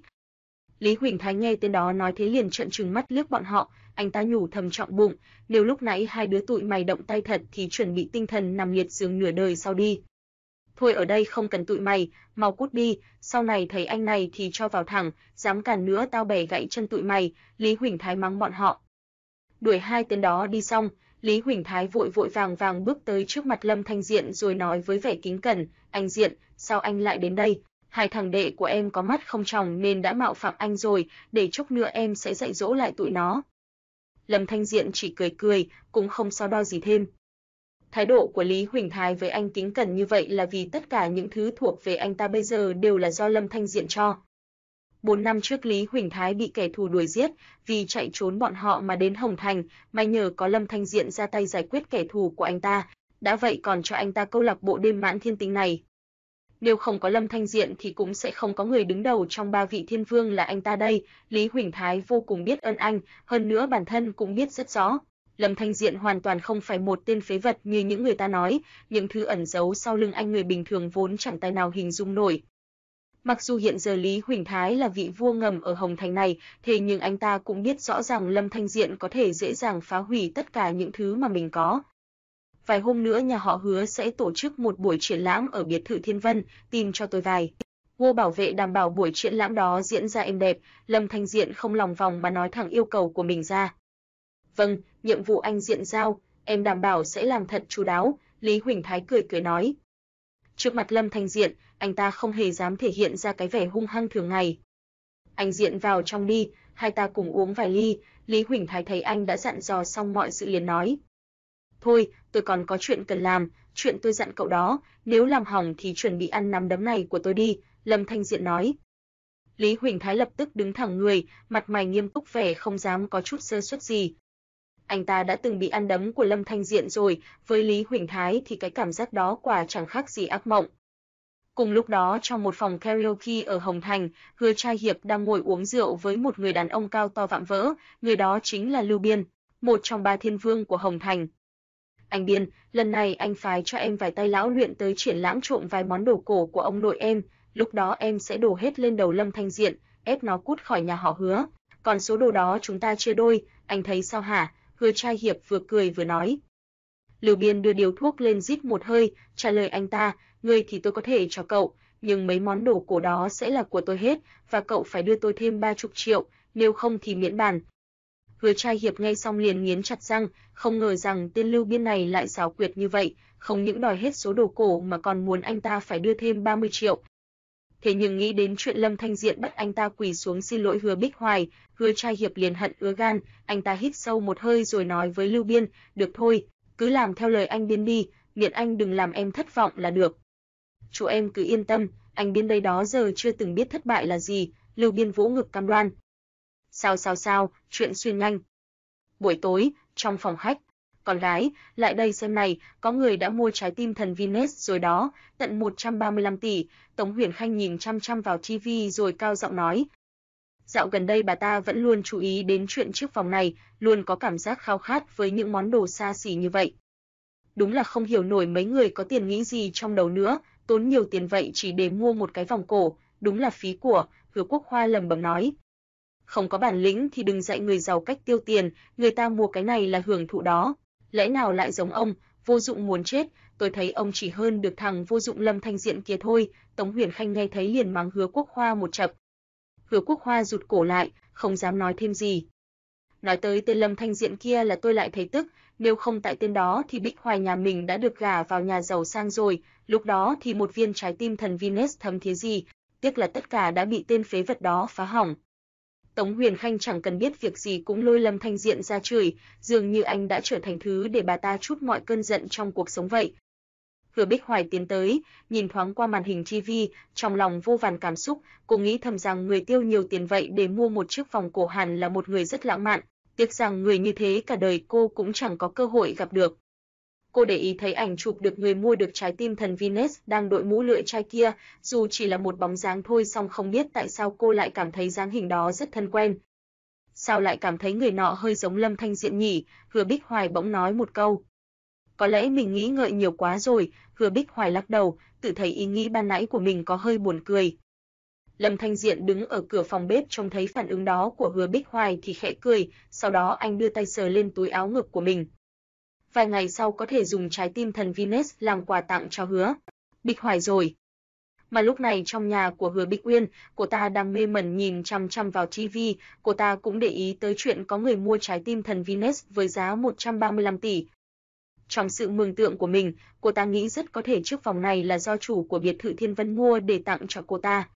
Lý Huỳnh Thái nghe tên đó nói thế liền trợn trừng mắt liếc bọn họ, anh ta nhủ thầm trọng bụng, nếu lúc nãy hai đứa tụi mày động tay thật thì chuẩn bị tinh thần nằm liệt giường nửa đời sau đi. Thôi ở đây không cần tụi mày, mau cút đi, sau này thấy anh này thì cho vào thẳng, dám cản nữa tao bẻ gãy chân tụi mày, Lý Huỳnh Thái mắng bọn họ. Đuổi hai tên đó đi xong, Lý Huỳnh Thái vội vội vàng vàng bước tới trước mặt Lâm Thanh Diện rồi nói với vẻ kính cẩn, anh Diện, sao anh lại đến đây? Hai thằng đệ của em có mắt không tròng nên đã mạo phạm anh rồi, để chốc nữa em sẽ dạy dỗ lại tụi nó. Lâm Thanh Diện chỉ cười cười, cũng không so đo gì thêm. Thái độ của Lý Huỳnh Thái với anh kính cẩn như vậy là vì tất cả những thứ thuộc về anh ta bây giờ đều là do Lâm Thanh Diện cho. Bốn năm trước Lý Huỳnh Thái bị kẻ thù đuổi giết, vì chạy trốn bọn họ mà đến Hồng Thành, may nhờ có Lâm Thanh Diện ra tay giải quyết kẻ thù của anh ta, đã vậy còn cho anh ta câu lạc bộ đêm mãn thiên tính này. Nếu không có Lâm Thanh Diện thì cũng sẽ không có người đứng đầu trong ba vị thiên vương là anh ta đây, Lý Huỳnh Thái vô cùng biết ơn anh, hơn nữa bản thân cũng biết rất rõ. Lâm Thanh Diện hoàn toàn không phải một tên phế vật như những người ta nói, những thứ ẩn giấu sau lưng anh người bình thường vốn chẳng tài nào hình dung nổi. Mặc dù hiện giờ Lý Huỳnh Thái là vị vua ngầm ở Hồng Thành này, thế nhưng anh ta cũng biết rõ rằng Lâm Thanh Diện có thể dễ dàng phá hủy tất cả những thứ mà mình có. Vài hôm nữa nhà họ hứa sẽ tổ chức một buổi triển lãm ở biệt thự Thiên Vân, tìm cho tôi vài. Vua bảo vệ đảm bảo buổi triển lãm đó diễn ra êm đẹp, Lâm Thanh Diện không lòng vòng mà nói thẳng yêu cầu của mình ra. Vâng, nhiệm vụ anh Diện giao, em đảm bảo sẽ làm thật chú đáo, Lý Huỳnh Thái cười cười nói. Trước mặt Lâm Thanh Diện, anh ta không hề dám thể hiện ra cái vẻ hung hăng thường ngày. Anh Diện vào trong đi, hai ta cùng uống vài ly, Lý Huỳnh Thái thấy anh đã dặn dò xong mọi sự liền nói. Thôi, tôi còn có chuyện cần làm, chuyện tôi dặn cậu đó, nếu làm hỏng thì chuẩn bị ăn nắm đấm này của tôi đi, Lâm Thanh Diện nói. Lý Huỳnh Thái lập tức đứng thẳng người, mặt mày nghiêm túc vẻ không dám có chút sơ suất gì anh ta đã từng bị ăn đấm của Lâm Thanh Diện rồi, với Lý Huỳnh Thái thì cái cảm giác đó quả chẳng khác gì ác mộng. Cùng lúc đó trong một phòng karaoke ở Hồng Thành, Hứa Trai Hiệp đang ngồi uống rượu với một người đàn ông cao to vạm vỡ, người đó chính là Lưu Biên, một trong ba thiên vương của Hồng Thành. Anh Biên, lần này anh phái cho em vài tay lão luyện tới triển lãm trộm vài món đồ cổ của ông nội em, lúc đó em sẽ đổ hết lên đầu Lâm Thanh Diện, ép nó cút khỏi nhà họ Hứa. Còn số đồ đó chúng ta chia đôi, anh thấy sao hả? Hứa Trai Hiệp vừa cười vừa nói. Lưu Biên đưa điếu thuốc lên rít một hơi, trả lời anh ta, ngươi thì tôi có thể cho cậu, nhưng mấy món đồ cổ đó sẽ là của tôi hết, và cậu phải đưa tôi thêm ba chục triệu, nếu không thì miễn bàn. Hứa Trai Hiệp ngay xong liền nghiến chặt răng, không ngờ rằng tên Lưu Biên này lại xảo quyệt như vậy, không những đòi hết số đồ cổ mà còn muốn anh ta phải đưa thêm 30 triệu. Thế nhưng nghĩ đến chuyện Lâm Thanh Diện bắt anh ta quỳ xuống xin lỗi Hứa Bích Hoài, Hứa Trai Hiệp liền hận ứa gan, anh ta hít sâu một hơi rồi nói với Lưu Biên, "Được thôi, cứ làm theo lời anh Biên đi, miễn anh đừng làm em thất vọng là được." "Chú em cứ yên tâm, anh Biên đây đó giờ chưa từng biết thất bại là gì." Lưu Biên vỗ ngực cam đoan. "Sao sao sao, chuyện xuyên nhanh." Buổi tối, trong phòng khách, con gái, lại đây xem này, có người đã mua trái tim thần Venus rồi đó, tận 135 tỷ, Tống Huyền Khanh nhìn chăm chăm vào TV rồi cao giọng nói. Dạo gần đây bà ta vẫn luôn chú ý đến chuyện chiếc vòng này, luôn có cảm giác khao khát với những món đồ xa xỉ như vậy. Đúng là không hiểu nổi mấy người có tiền nghĩ gì trong đầu nữa, tốn nhiều tiền vậy chỉ để mua một cái vòng cổ, đúng là phí của, Hứa Quốc Hoa lầm bầm nói. Không có bản lĩnh thì đừng dạy người giàu cách tiêu tiền, người ta mua cái này là hưởng thụ đó, lẽ nào lại giống ông, vô dụng muốn chết, tôi thấy ông chỉ hơn được thằng vô dụng Lâm Thanh Diện kia thôi, Tống Huyền Khanh nghe thấy liền mắng Hứa Quốc Hoa một chập. Hứa Quốc Hoa rụt cổ lại, không dám nói thêm gì. Nói tới tên Lâm Thanh Diện kia là tôi lại thấy tức, nếu không tại tên đó thì Bích Hoài nhà mình đã được gả vào nhà giàu sang rồi, lúc đó thì một viên trái tim thần Venus thấm thế gì, tiếc là tất cả đã bị tên phế vật đó phá hỏng. Tống Huyền Khanh chẳng cần biết việc gì cũng lôi Lâm Thanh Diện ra chửi, dường như anh đã trở thành thứ để bà ta chút mọi cơn giận trong cuộc sống vậy. Hứa Bích Hoài tiến tới, nhìn thoáng qua màn hình TV, trong lòng vô vàn cảm xúc, cô nghĩ thầm rằng người tiêu nhiều tiền vậy để mua một chiếc vòng cổ hàn là một người rất lãng mạn, tiếc rằng người như thế cả đời cô cũng chẳng có cơ hội gặp được cô để ý thấy ảnh chụp được người mua được trái tim thần Venus đang đội mũ lưỡi chai kia, dù chỉ là một bóng dáng thôi song không biết tại sao cô lại cảm thấy dáng hình đó rất thân quen. Sao lại cảm thấy người nọ hơi giống Lâm Thanh Diện nhỉ? Hứa Bích Hoài bỗng nói một câu. Có lẽ mình nghĩ ngợi nhiều quá rồi, Hứa Bích Hoài lắc đầu, tự thấy ý nghĩ ban nãy của mình có hơi buồn cười. Lâm Thanh Diện đứng ở cửa phòng bếp trông thấy phản ứng đó của Hứa Bích Hoài thì khẽ cười, sau đó anh đưa tay sờ lên túi áo ngực của mình, vài ngày sau có thể dùng trái tim thần Venus làm quà tặng cho Hứa Bích Hoài rồi. Mà lúc này trong nhà của Hứa Bích Uyên, cô ta đang mê mẩn nhìn chăm chăm vào TV, cô ta cũng để ý tới chuyện có người mua trái tim thần Venus với giá 135 tỷ. Trong sự mường tượng của mình, cô ta nghĩ rất có thể chiếc phòng này là do chủ của biệt thự Thiên Vân mua để tặng cho cô ta.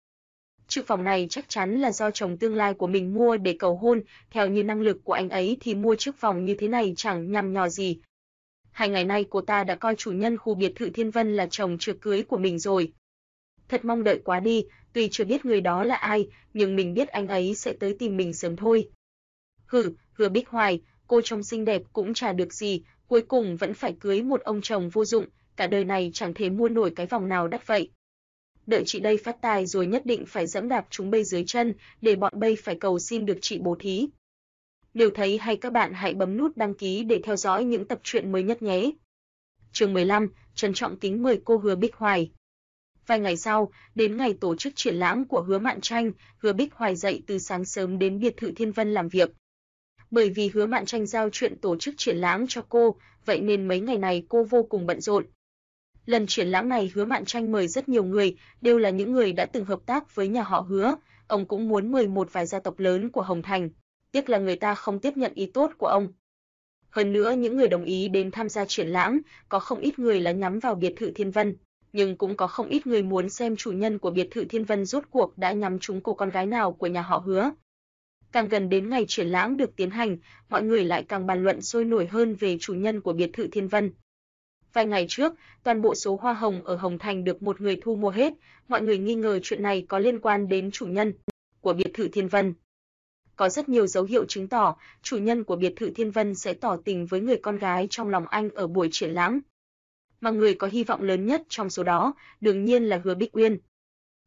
Chiếc phòng này chắc chắn là do chồng tương lai của mình mua để cầu hôn, theo như năng lực của anh ấy thì mua chiếc phòng như thế này chẳng nhằm nhò gì, hai ngày nay cô ta đã coi chủ nhân khu biệt thự Thiên Vân là chồng chưa cưới của mình rồi. Thật mong đợi quá đi, tuy chưa biết người đó là ai, nhưng mình biết anh ấy sẽ tới tìm mình sớm thôi. Hử, hứa Bích Hoài, cô trông xinh đẹp cũng chả được gì, cuối cùng vẫn phải cưới một ông chồng vô dụng, cả đời này chẳng thể mua nổi cái vòng nào đắt vậy. Đợi chị đây phát tài rồi nhất định phải dẫm đạp chúng bây dưới chân, để bọn bây phải cầu xin được chị bố thí. Nếu thấy hay các bạn hãy bấm nút đăng ký để theo dõi những tập truyện mới nhất nhé. Chương 15, trân trọng kính mời cô Hứa Bích Hoài. Vài ngày sau, đến ngày tổ chức triển lãm của Hứa Mạn Tranh, Hứa Bích Hoài dậy từ sáng sớm đến biệt thự Thiên Vân làm việc. Bởi vì Hứa Mạn Tranh giao chuyện tổ chức triển lãm cho cô, vậy nên mấy ngày này cô vô cùng bận rộn. Lần triển lãm này Hứa Mạn Tranh mời rất nhiều người, đều là những người đã từng hợp tác với nhà họ Hứa, ông cũng muốn mời một vài gia tộc lớn của Hồng Thành tiếc là người ta không tiếp nhận ý tốt của ông. Hơn nữa những người đồng ý đến tham gia triển lãm, có không ít người là nhắm vào biệt thự Thiên Vân, nhưng cũng có không ít người muốn xem chủ nhân của biệt thự Thiên Vân rốt cuộc đã nhắm trúng cô con gái nào của nhà họ Hứa. Càng gần đến ngày triển lãm được tiến hành, mọi người lại càng bàn luận sôi nổi hơn về chủ nhân của biệt thự Thiên Vân. Vài ngày trước, toàn bộ số hoa hồng ở Hồng Thành được một người thu mua hết, mọi người nghi ngờ chuyện này có liên quan đến chủ nhân của biệt thự Thiên Vân có rất nhiều dấu hiệu chứng tỏ chủ nhân của biệt thự Thiên Vân sẽ tỏ tình với người con gái trong lòng anh ở buổi triển lãm. Mà người có hy vọng lớn nhất trong số đó, đương nhiên là Hứa Bích Uyên.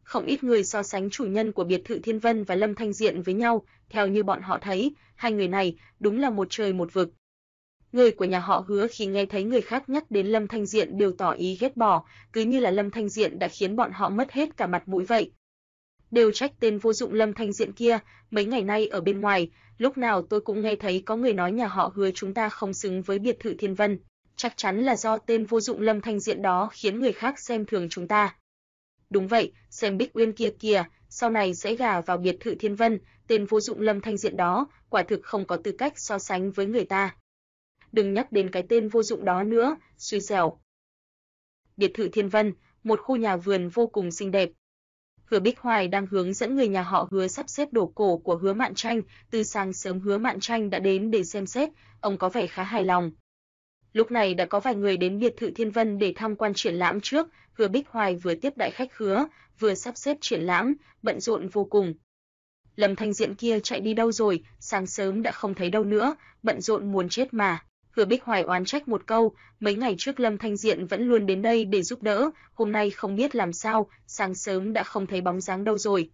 Không ít người so sánh chủ nhân của biệt thự Thiên Vân và Lâm Thanh Diện với nhau, theo như bọn họ thấy, hai người này đúng là một trời một vực. Người của nhà họ Hứa khi nghe thấy người khác nhắc đến Lâm Thanh Diện đều tỏ ý ghét bỏ, cứ như là Lâm Thanh Diện đã khiến bọn họ mất hết cả mặt mũi vậy. Đều trách tên vô dụng Lâm Thanh Diện kia, mấy ngày nay ở bên ngoài, lúc nào tôi cũng nghe thấy có người nói nhà họ Hứa chúng ta không xứng với biệt thự Thiên Vân, chắc chắn là do tên vô dụng Lâm Thanh Diện đó khiến người khác xem thường chúng ta. Đúng vậy, xem Bích Uyên kia kìa, sau này sẽ gả vào biệt thự Thiên Vân, tên vô dụng Lâm Thanh Diện đó, quả thực không có tư cách so sánh với người ta. Đừng nhắc đến cái tên vô dụng đó nữa, suy xẻo. Biệt thự Thiên Vân, một khu nhà vườn vô cùng xinh đẹp. Hứa Bích Hoài đang hướng dẫn người nhà họ Hứa sắp xếp đồ cổ của Hứa Mạn Tranh, từ sáng sớm Hứa Mạn Tranh đã đến để xem xét, ông có vẻ khá hài lòng. Lúc này đã có vài người đến biệt thự Thiên Vân để tham quan triển lãm trước, Hứa Bích Hoài vừa tiếp đại khách khứa, vừa sắp xếp triển lãm, bận rộn vô cùng. Lâm Thanh Diện kia chạy đi đâu rồi, sáng sớm đã không thấy đâu nữa, bận rộn muốn chết mà. Hứa Bích Hoài oán trách một câu, mấy ngày trước Lâm Thanh Diện vẫn luôn đến đây để giúp đỡ, hôm nay không biết làm sao, sáng sớm đã không thấy bóng dáng đâu rồi.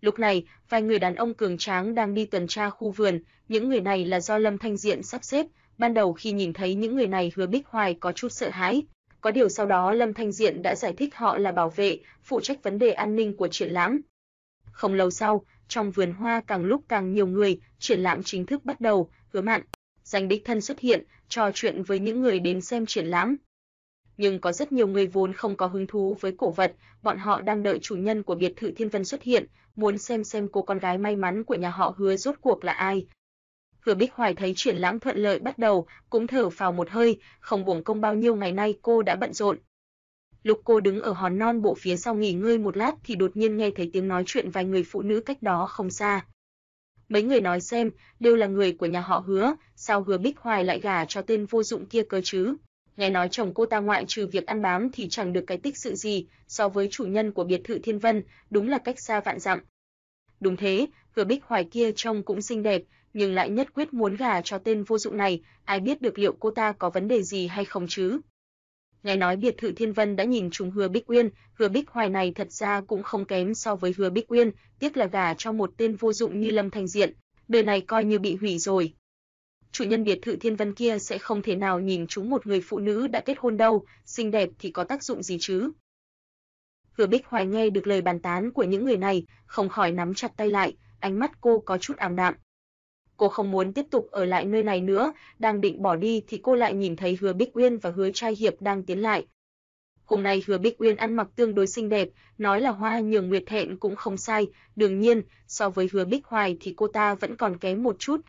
Lúc này, vài người đàn ông cường tráng đang đi tuần tra khu vườn, những người này là do Lâm Thanh Diện sắp xếp, ban đầu khi nhìn thấy những người này Hứa Bích Hoài có chút sợ hãi, có điều sau đó Lâm Thanh Diện đã giải thích họ là bảo vệ, phụ trách vấn đề an ninh của triển lãm. Không lâu sau, trong vườn hoa càng lúc càng nhiều người, triển lãm chính thức bắt đầu, Hứa Mạn, danh đích thân xuất hiện, trò chuyện với những người đến xem triển lãm. Nhưng có rất nhiều người vốn không có hứng thú với cổ vật, bọn họ đang đợi chủ nhân của biệt thự Thiên Vân xuất hiện, muốn xem xem cô con gái may mắn của nhà họ Hứa rốt cuộc là ai, Hứa Bích Hoài thấy triển lãm thuận lợi bắt đầu, cũng thở phào một hơi, không buồn công bao nhiêu ngày nay cô đã bận rộn. Lúc cô đứng ở hòn non bộ phía sau nghỉ ngơi một lát thì đột nhiên nghe thấy tiếng nói chuyện vài người phụ nữ cách đó không xa. Mấy người nói xem, đều là người của nhà họ Hứa, sao Hứa Bích Hoài lại gả cho tên vô dụng kia cơ chứ? Nghe nói chồng cô ta ngoại trừ việc ăn bám thì chẳng được cái tích sự gì, so với chủ nhân của biệt thự Thiên Vân, đúng là cách xa vạn dặm. Đúng thế, Hứa Bích Hoài kia trông cũng xinh đẹp, nhưng lại nhất quyết muốn gả cho tên vô dụng này, ai biết được liệu cô ta có vấn đề gì hay không chứ. Nghe nói biệt thự Thiên Vân đã nhìn trùng Hứa Bích Uyên, Hứa Bích Hoài này thật ra cũng không kém so với Hứa Bích Uyên, tiếc là gả cho một tên vô dụng như Lâm Thành Diện, đời này coi như bị hủy rồi. Chủ nhân biệt thự Thiên Vân kia sẽ không thể nào nhìn trúng một người phụ nữ đã kết hôn đâu, xinh đẹp thì có tác dụng gì chứ? Hứa Bích Hoài nghe được lời bàn tán của những người này, không khỏi nắm chặt tay lại, ánh mắt cô có chút ảm đạm cô không muốn tiếp tục ở lại nơi này nữa, đang định bỏ đi thì cô lại nhìn thấy Hứa Bích Uyên và Hứa Trai Hiệp đang tiến lại. Hôm nay Hứa Bích Uyên ăn mặc tương đối xinh đẹp, nói là hoa nhường nguyệt hẹn cũng không sai, đương nhiên, so với Hứa Bích Hoài thì cô ta vẫn còn kém một chút.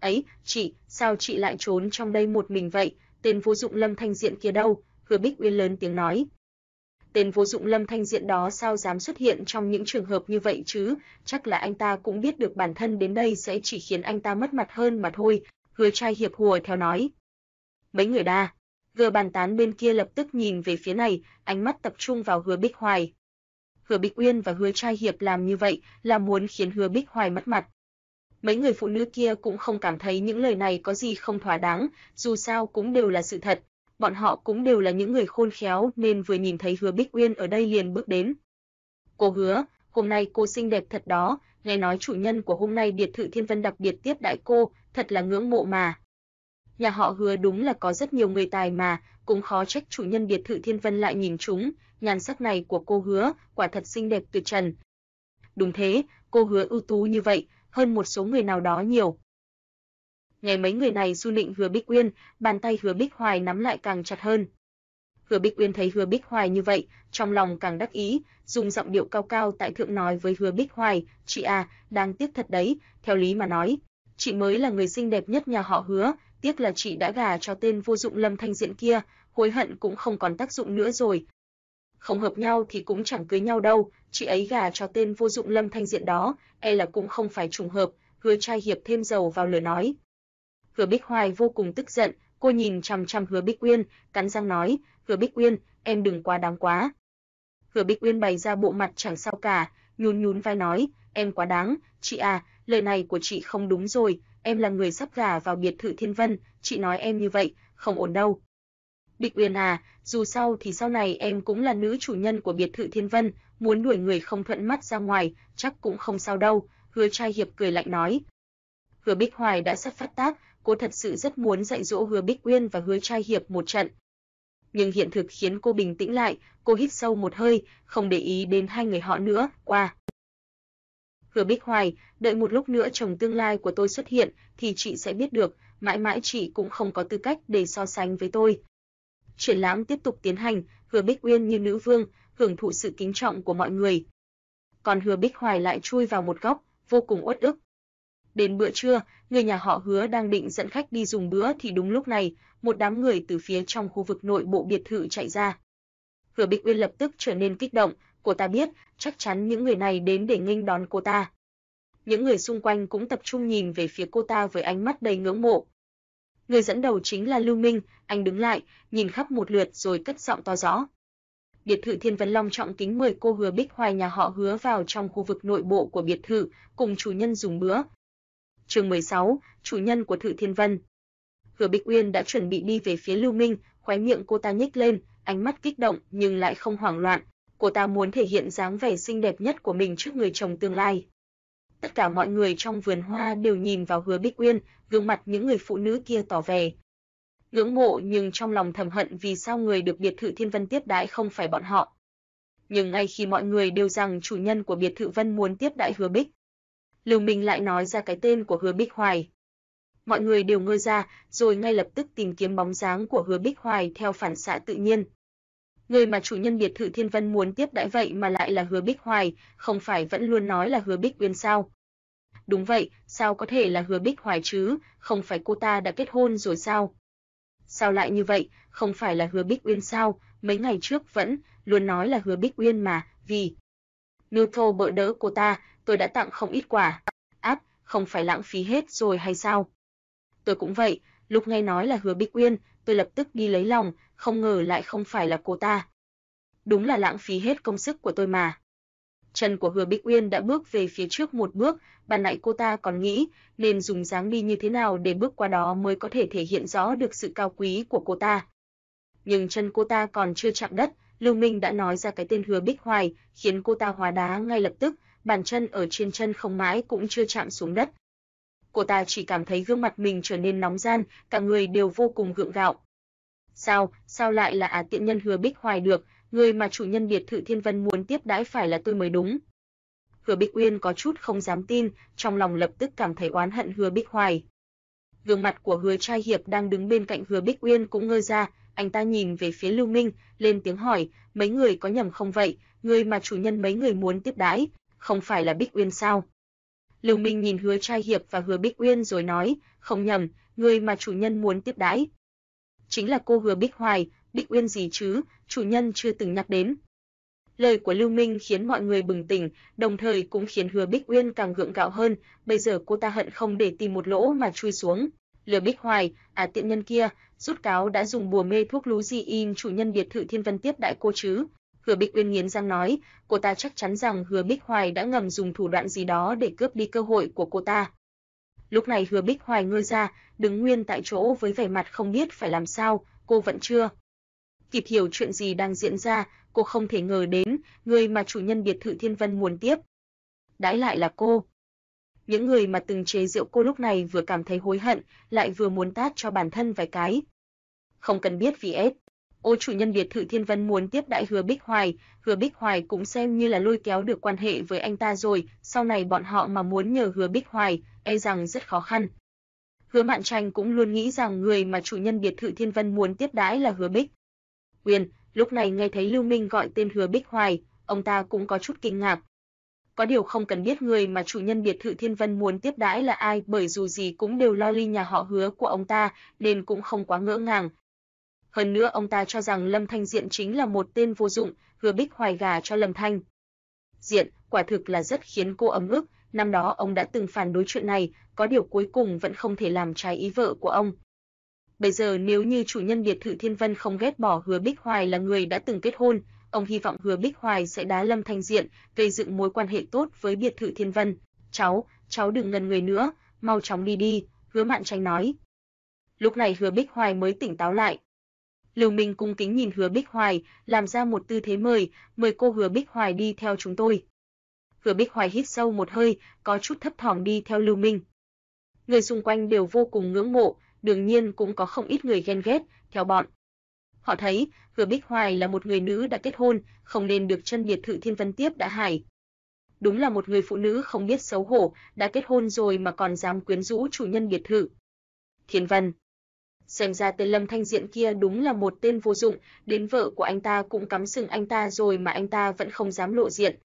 Ấy, chị, sao chị lại trốn trong đây một mình vậy, tên vô dụng Lâm Thanh Diện kia đâu? Hứa Bích Uyên lớn tiếng nói tên vô dụng Lâm Thanh Diện đó sao dám xuất hiện trong những trường hợp như vậy chứ, chắc là anh ta cũng biết được bản thân đến đây sẽ chỉ khiến anh ta mất mặt hơn mà thôi, hứa trai hiệp hùa theo nói. Mấy người đa, gờ bàn tán bên kia lập tức nhìn về phía này, ánh mắt tập trung vào hứa Bích Hoài. Hứa Bích Uyên và hứa trai hiệp làm như vậy là muốn khiến hứa Bích Hoài mất mặt. Mấy người phụ nữ kia cũng không cảm thấy những lời này có gì không thỏa đáng, dù sao cũng đều là sự thật, bọn họ cũng đều là những người khôn khéo nên vừa nhìn thấy Hứa Bích Uyên ở đây liền bước đến. Cô hứa, hôm nay cô xinh đẹp thật đó, nghe nói chủ nhân của hôm nay biệt thự Thiên Vân đặc biệt tiếp đại cô, thật là ngưỡng mộ mà. Nhà họ Hứa đúng là có rất nhiều người tài mà, cũng khó trách chủ nhân biệt thự Thiên Vân lại nhìn chúng, nhan sắc này của cô Hứa, quả thật xinh đẹp tuyệt trần. Đúng thế, cô Hứa ưu tú như vậy, hơn một số người nào đó nhiều, Nghe mấy người này du nịnh Hứa Bích Uyên, bàn tay Hứa Bích Hoài nắm lại càng chặt hơn. Hứa Bích Uyên thấy Hứa Bích Hoài như vậy, trong lòng càng đắc ý, dùng giọng điệu cao cao tại thượng nói với Hứa Bích Hoài, "Chị à, đang tiếc thật đấy, theo lý mà nói, chị mới là người xinh đẹp nhất nhà họ Hứa, tiếc là chị đã gả cho tên vô dụng Lâm Thanh Diện kia, hối hận cũng không còn tác dụng nữa rồi. Không hợp nhau thì cũng chẳng cưới nhau đâu, chị ấy gả cho tên vô dụng Lâm Thanh Diện đó, e là cũng không phải trùng hợp." Hứa trai hiệp thêm dầu vào lửa nói. Hứa Bích Hoài vô cùng tức giận, cô nhìn chằm chằm Hứa Bích Uyên, cắn răng nói, "Hứa Bích Uyên, em đừng quá đáng quá." Hứa Bích Uyên bày ra bộ mặt chẳng sao cả, nhún nhún vai nói, "Em quá đáng, chị à, lời này của chị không đúng rồi, em là người sắp gả vào biệt thự Thiên Vân, chị nói em như vậy, không ổn đâu. Bích Uyên à, dù sao thì sau này em cũng là nữ chủ nhân của biệt thự Thiên Vân, muốn đuổi người không thuận mắt ra ngoài, chắc cũng không sao đâu, Hứa Trai Hiệp cười lạnh nói. Hứa Bích Hoài đã sắp phát tác, cô thật sự rất muốn dạy dỗ Hứa Bích Uyên và Hứa Trai Hiệp một trận. Nhưng hiện thực khiến cô bình tĩnh lại, cô hít sâu một hơi, không để ý đến hai người họ nữa, qua. Hứa Bích Hoài, đợi một lúc nữa chồng tương lai của tôi xuất hiện thì chị sẽ biết được, mãi mãi chị cũng không có tư cách để so sánh với tôi. Triển lãm tiếp tục tiến hành, Hứa Bích Uyên như nữ vương, hưởng thụ sự kính trọng của mọi người. Còn Hứa Bích Hoài lại chui vào một góc, vô cùng uất ức. Đến bữa trưa, người nhà họ Hứa đang định dẫn khách đi dùng bữa thì đúng lúc này, một đám người từ phía trong khu vực nội bộ biệt thự chạy ra. Hứa Bích Uyên lập tức trở nên kích động, cô ta biết, chắc chắn những người này đến để nghênh đón cô ta. Những người xung quanh cũng tập trung nhìn về phía cô ta với ánh mắt đầy ngưỡng mộ. Người dẫn đầu chính là Lưu Minh, anh đứng lại, nhìn khắp một lượt rồi cất giọng to rõ. Biệt thự Thiên Vân Long trọng kính mời cô Hứa Bích Hoài nhà họ Hứa vào trong khu vực nội bộ của biệt thự, cùng chủ nhân dùng bữa. Chương 16, chủ nhân của thự Thiên Vân. Hứa Bích Uyên đã chuẩn bị đi về phía Lưu Minh, khóe miệng cô ta nhếch lên, ánh mắt kích động nhưng lại không hoảng loạn, cô ta muốn thể hiện dáng vẻ xinh đẹp nhất của mình trước người chồng tương lai. Tất cả mọi người trong vườn hoa đều nhìn vào Hứa Bích Uyên, gương mặt những người phụ nữ kia tỏ vẻ ngưỡng mộ nhưng trong lòng thầm hận vì sao người được biệt thự Thiên Vân tiếp đãi không phải bọn họ. Nhưng ngay khi mọi người đều rằng chủ nhân của biệt thự Vân muốn tiếp đãi Hứa Bích, Lưu Minh lại nói ra cái tên của Hứa Bích Hoài. Mọi người đều ngơ ra, rồi ngay lập tức tìm kiếm bóng dáng của Hứa Bích Hoài theo phản xạ tự nhiên. Người mà chủ nhân biệt thự Thiên Vân muốn tiếp đãi vậy mà lại là Hứa Bích Hoài, không phải vẫn luôn nói là Hứa Bích Uyên sao? Đúng vậy, sao có thể là Hứa Bích Hoài chứ, không phải cô ta đã kết hôn rồi sao? Sao lại như vậy, không phải là Hứa Bích Uyên sao? Mấy ngày trước vẫn luôn nói là Hứa Bích Uyên mà, vì Newto bợ đỡ cô ta, tôi đã tặng không ít quà. Áp, không phải lãng phí hết rồi hay sao? Tôi cũng vậy, lúc nghe nói là Hứa Bích Uyên, tôi lập tức đi lấy lòng, không ngờ lại không phải là cô ta. Đúng là lãng phí hết công sức của tôi mà. Chân của Hứa Bích Uyên đã bước về phía trước một bước, ban nãy cô ta còn nghĩ nên dùng dáng đi như thế nào để bước qua đó mới có thể thể hiện rõ được sự cao quý của cô ta. Nhưng chân cô ta còn chưa chạm đất, Lưu Minh đã nói ra cái tên Hứa Bích Hoài, khiến cô ta hóa đá ngay lập tức, bàn chân ở trên chân không mãi cũng chưa chạm xuống đất. Cô ta chỉ cảm thấy gương mặt mình trở nên nóng gian, cả người đều vô cùng gượng gạo. Sao, sao lại là á tiện nhân Hứa Bích Hoài được, người mà chủ nhân biệt thự Thiên Vân muốn tiếp đãi phải là tôi mới đúng. Hứa Bích Uyên có chút không dám tin, trong lòng lập tức cảm thấy oán hận Hứa Bích Hoài. Gương mặt của Hứa Trai Hiệp đang đứng bên cạnh Hứa Bích Uyên cũng ngơ ra, anh ta nhìn về phía Lưu Minh, lên tiếng hỏi, mấy người có nhầm không vậy, người mà chủ nhân mấy người muốn tiếp đãi, không phải là Bích Uyên sao? Lưu Minh nhìn Hứa Trai Hiệp và Hứa Bích Uyên rồi nói, không nhầm, người mà chủ nhân muốn tiếp đãi. Chính là cô Hứa Bích Hoài, Bích Uyên gì chứ, chủ nhân chưa từng nhắc đến. Lời của Lưu Minh khiến mọi người bừng tỉnh, đồng thời cũng khiến Hứa Bích Uyên càng gượng gạo hơn, bây giờ cô ta hận không để tìm một lỗ mà chui xuống. Lừa Bích Hoài, à tiện nhân kia, rút cáo đã dùng bùa mê thuốc lú gì in chủ nhân biệt thự Thiên Vân tiếp đại cô chứ? Hứa Bích Uyên nghiến răng nói, cô ta chắc chắn rằng Hứa Bích Hoài đã ngầm dùng thủ đoạn gì đó để cướp đi cơ hội của cô ta. Lúc này Hứa Bích Hoài ngơ ra, đứng nguyên tại chỗ với vẻ mặt không biết phải làm sao, cô vẫn chưa kịp hiểu chuyện gì đang diễn ra, cô không thể ngờ đến, người mà chủ nhân biệt thự Thiên Vân muốn tiếp. Đãi lại là cô. Những người mà từng chế giễu cô lúc này vừa cảm thấy hối hận, lại vừa muốn tát cho bản thân vài cái. Không cần biết vì ép. Ô chủ nhân biệt thự Thiên Vân muốn tiếp đại Hứa Bích Hoài, Hứa Bích Hoài cũng xem như là lôi kéo được quan hệ với anh ta rồi, sau này bọn họ mà muốn nhờ Hứa Bích Hoài, e rằng rất khó khăn. Hứa Mạn Tranh cũng luôn nghĩ rằng người mà chủ nhân biệt thự Thiên Vân muốn tiếp đãi là Hứa Bích. Huyền, lúc này nghe thấy Lưu Minh gọi tên Hứa Bích Hoài, ông ta cũng có chút kinh ngạc. Có điều không cần biết người mà chủ nhân biệt thự Thiên Vân muốn tiếp đãi là ai, bởi dù gì cũng đều lo ly nhà họ Hứa của ông ta, nên cũng không quá ngỡ ngàng. Hơn nữa ông ta cho rằng Lâm Thanh Diện chính là một tên vô dụng, Hứa Bích Hoài gà cho Lâm Thanh. Diện, quả thực là rất khiến cô ấm ức, năm đó ông đã từng phản đối chuyện này, có điều cuối cùng vẫn không thể làm trái ý vợ của ông. Bây giờ nếu như chủ nhân biệt thự Thiên Vân không ghét bỏ Hứa Bích Hoài là người đã từng kết hôn, ông hy vọng Hứa Bích Hoài sẽ đá Lâm Thanh Diện, gây dựng mối quan hệ tốt với biệt thự Thiên Vân. Cháu, cháu đừng ngần người nữa, mau chóng đi đi, hứa mạn tranh nói. Lúc này hứa Bích Hoài mới tỉnh táo lại. Lưu Minh cung kính nhìn hứa Bích Hoài, làm ra một tư thế mời, mời cô hứa Bích Hoài đi theo chúng tôi. Hứa Bích Hoài hít sâu một hơi, có chút thấp thỏm đi theo Lưu Minh. Người xung quanh đều vô cùng ngưỡng mộ, đương nhiên cũng có không ít người ghen ghét, theo bọn. Họ thấy, Hứa Bích Hoài là một người nữ đã kết hôn, không nên được chân biệt thự Thiên Vân tiếp đã hải. Đúng là một người phụ nữ không biết xấu hổ, đã kết hôn rồi mà còn dám quyến rũ chủ nhân biệt thự. Thiên Vân Xem ra tên Lâm Thanh Diện kia đúng là một tên vô dụng, đến vợ của anh ta cũng cắm sừng anh ta rồi mà anh ta vẫn không dám lộ diện.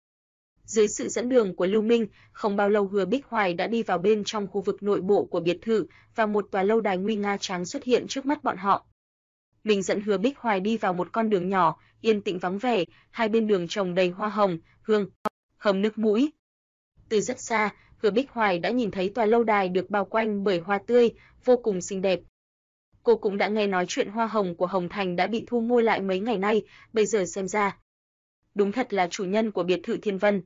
Dưới sự dẫn đường của Lưu Minh, không bao lâu Hứa Bích Hoài đã đi vào bên trong khu vực nội bộ của biệt thự và một tòa lâu đài nguy nga trắng xuất hiện trước mắt bọn họ. Mình dẫn Hứa Bích Hoài đi vào một con đường nhỏ, yên tĩnh vắng vẻ, hai bên đường trồng đầy hoa hồng, hương, hầm nước mũi. Từ rất xa, Hứa Bích Hoài đã nhìn thấy tòa lâu đài được bao quanh bởi hoa tươi, vô cùng xinh đẹp. Cô cũng đã nghe nói chuyện hoa hồng của Hồng Thành đã bị thu mua lại mấy ngày nay, bây giờ xem ra. Đúng thật là chủ nhân của biệt thự Thiên Vân.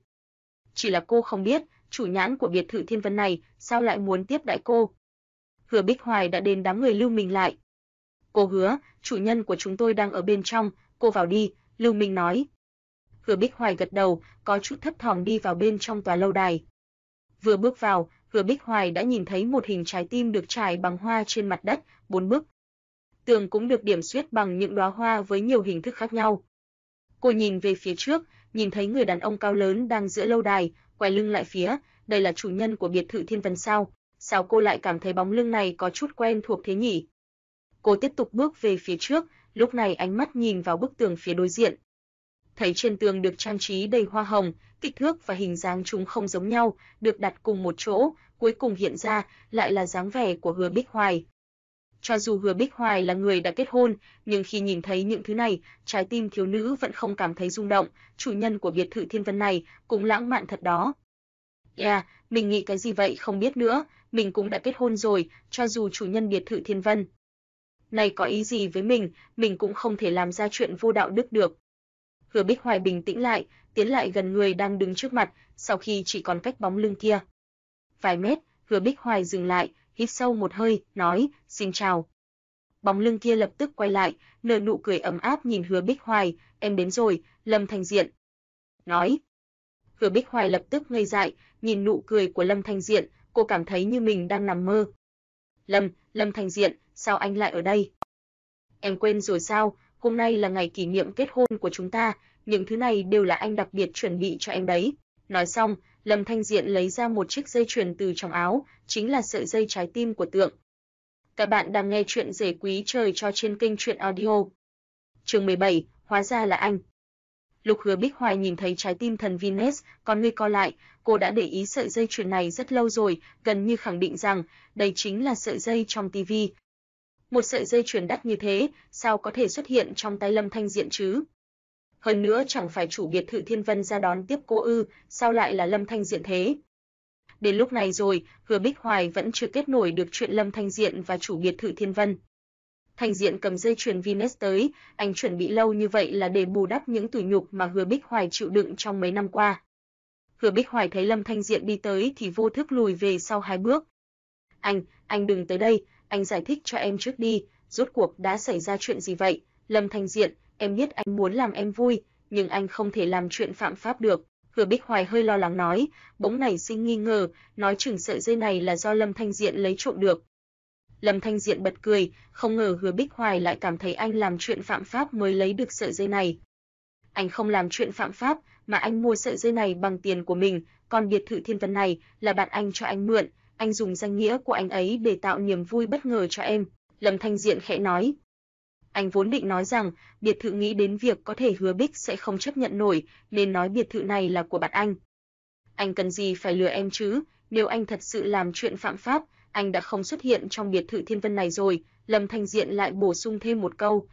Chỉ là cô không biết, chủ nhãn của biệt thự Thiên Vân này sao lại muốn tiếp đại cô. Hứa Bích Hoài đã đến đám người lưu mình lại. Cô hứa, chủ nhân của chúng tôi đang ở bên trong, cô vào đi, Lưu Minh nói. Hứa Bích Hoài gật đầu, có chút thấp thỏm đi vào bên trong tòa lâu đài. Vừa bước vào, Hứa Bích Hoài đã nhìn thấy một hình trái tim được trải bằng hoa trên mặt đất, bốn bức. Tường cũng được điểm xuyết bằng những đóa hoa với nhiều hình thức khác nhau. Cô nhìn về phía trước, nhìn thấy người đàn ông cao lớn đang giữa lâu đài, quay lưng lại phía, đây là chủ nhân của biệt thự Thiên Vân sao? Sao cô lại cảm thấy bóng lưng này có chút quen thuộc thế nhỉ? Cô tiếp tục bước về phía trước, lúc này ánh mắt nhìn vào bức tường phía đối diện. Thấy trên tường được trang trí đầy hoa hồng, kích thước và hình dáng chúng không giống nhau, được đặt cùng một chỗ, cuối cùng hiện ra lại là dáng vẻ của Hứa Bích Hoài. Cho dù Hứa Bích Hoài là người đã kết hôn, nhưng khi nhìn thấy những thứ này, trái tim thiếu nữ vẫn không cảm thấy rung động, chủ nhân của biệt thự Thiên Vân này cũng lãng mạn thật đó. Yeah, mình nghĩ cái gì vậy không biết nữa, mình cũng đã kết hôn rồi, cho dù chủ nhân biệt thự Thiên Vân này có ý gì với mình, mình cũng không thể làm ra chuyện vô đạo đức được. Hứa Bích Hoài bình tĩnh lại, tiến lại gần người đang đứng trước mặt, sau khi chỉ còn cách bóng lưng kia. Vài mét, Hứa Bích Hoài dừng lại, hít sâu một hơi, nói, xin chào. Bóng lưng kia lập tức quay lại, nở nụ cười ấm áp nhìn Hứa Bích Hoài, em đến rồi, Lâm Thanh Diện. Nói. Hứa Bích Hoài lập tức ngây dại, nhìn nụ cười của Lâm Thanh Diện, cô cảm thấy như mình đang nằm mơ. Lâm, Lâm Thanh Diện, sao anh lại ở đây? Em quên rồi sao, hôm nay là ngày kỷ niệm kết hôn của chúng ta, những thứ này đều là anh đặc biệt chuẩn bị cho em đấy. Nói xong, Lâm Thanh Diện lấy ra một chiếc dây chuyền từ trong áo, chính là sợi dây trái tim của tượng. Các bạn đang nghe chuyện rể quý trời cho trên kênh truyện audio. Chương 17, hóa ra là anh. Lục Hứa Bích Hoài nhìn thấy trái tim thần Venus, con người co lại, cô đã để ý sợi dây chuyền này rất lâu rồi, gần như khẳng định rằng đây chính là sợi dây trong tivi. Một sợi dây chuyền đắt như thế, sao có thể xuất hiện trong tay Lâm Thanh Diện chứ? Hơn nữa chẳng phải chủ biệt thự Thiên Vân ra đón tiếp cô ư, sao lại là Lâm Thanh Diện thế? Đến lúc này rồi, Hứa Bích Hoài vẫn chưa kết nổi được chuyện Lâm Thanh Diện và chủ biệt thự Thiên Vân. Thanh Diện cầm dây chuyền Venus tới, anh chuẩn bị lâu như vậy là để bù đắp những tủi nhục mà Hứa Bích Hoài chịu đựng trong mấy năm qua. Hứa Bích Hoài thấy Lâm Thanh Diện đi tới thì vô thức lùi về sau hai bước. "Anh, anh đừng tới đây, anh giải thích cho em trước đi, rốt cuộc đã xảy ra chuyện gì vậy?" Lâm Thanh Diện, "Em biết anh muốn làm em vui, nhưng anh không thể làm chuyện phạm pháp được." Hứa Bích Hoài hơi lo lắng nói, bỗng nảy sinh nghi ngờ, nói chừng sợi dây này là do Lâm Thanh Diện lấy trộm được. Lâm Thanh Diện bật cười, không ngờ Hứa Bích Hoài lại cảm thấy anh làm chuyện phạm pháp mới lấy được sợi dây này. Anh không làm chuyện phạm pháp, mà anh mua sợi dây này bằng tiền của mình, còn biệt thự thiên vân này là bạn anh cho anh mượn, anh dùng danh nghĩa của anh ấy để tạo niềm vui bất ngờ cho em. Lâm Thanh Diện khẽ nói. Anh vốn định nói rằng biệt thự nghĩ đến việc có thể hứa Bích sẽ không chấp nhận nổi, nên nói biệt thự này là của bạn anh. Anh cần gì phải lừa em chứ, nếu anh thật sự làm chuyện phạm pháp, anh đã không xuất hiện trong biệt thự thiên vân này rồi, Lâm Thanh Diện lại bổ sung thêm một câu.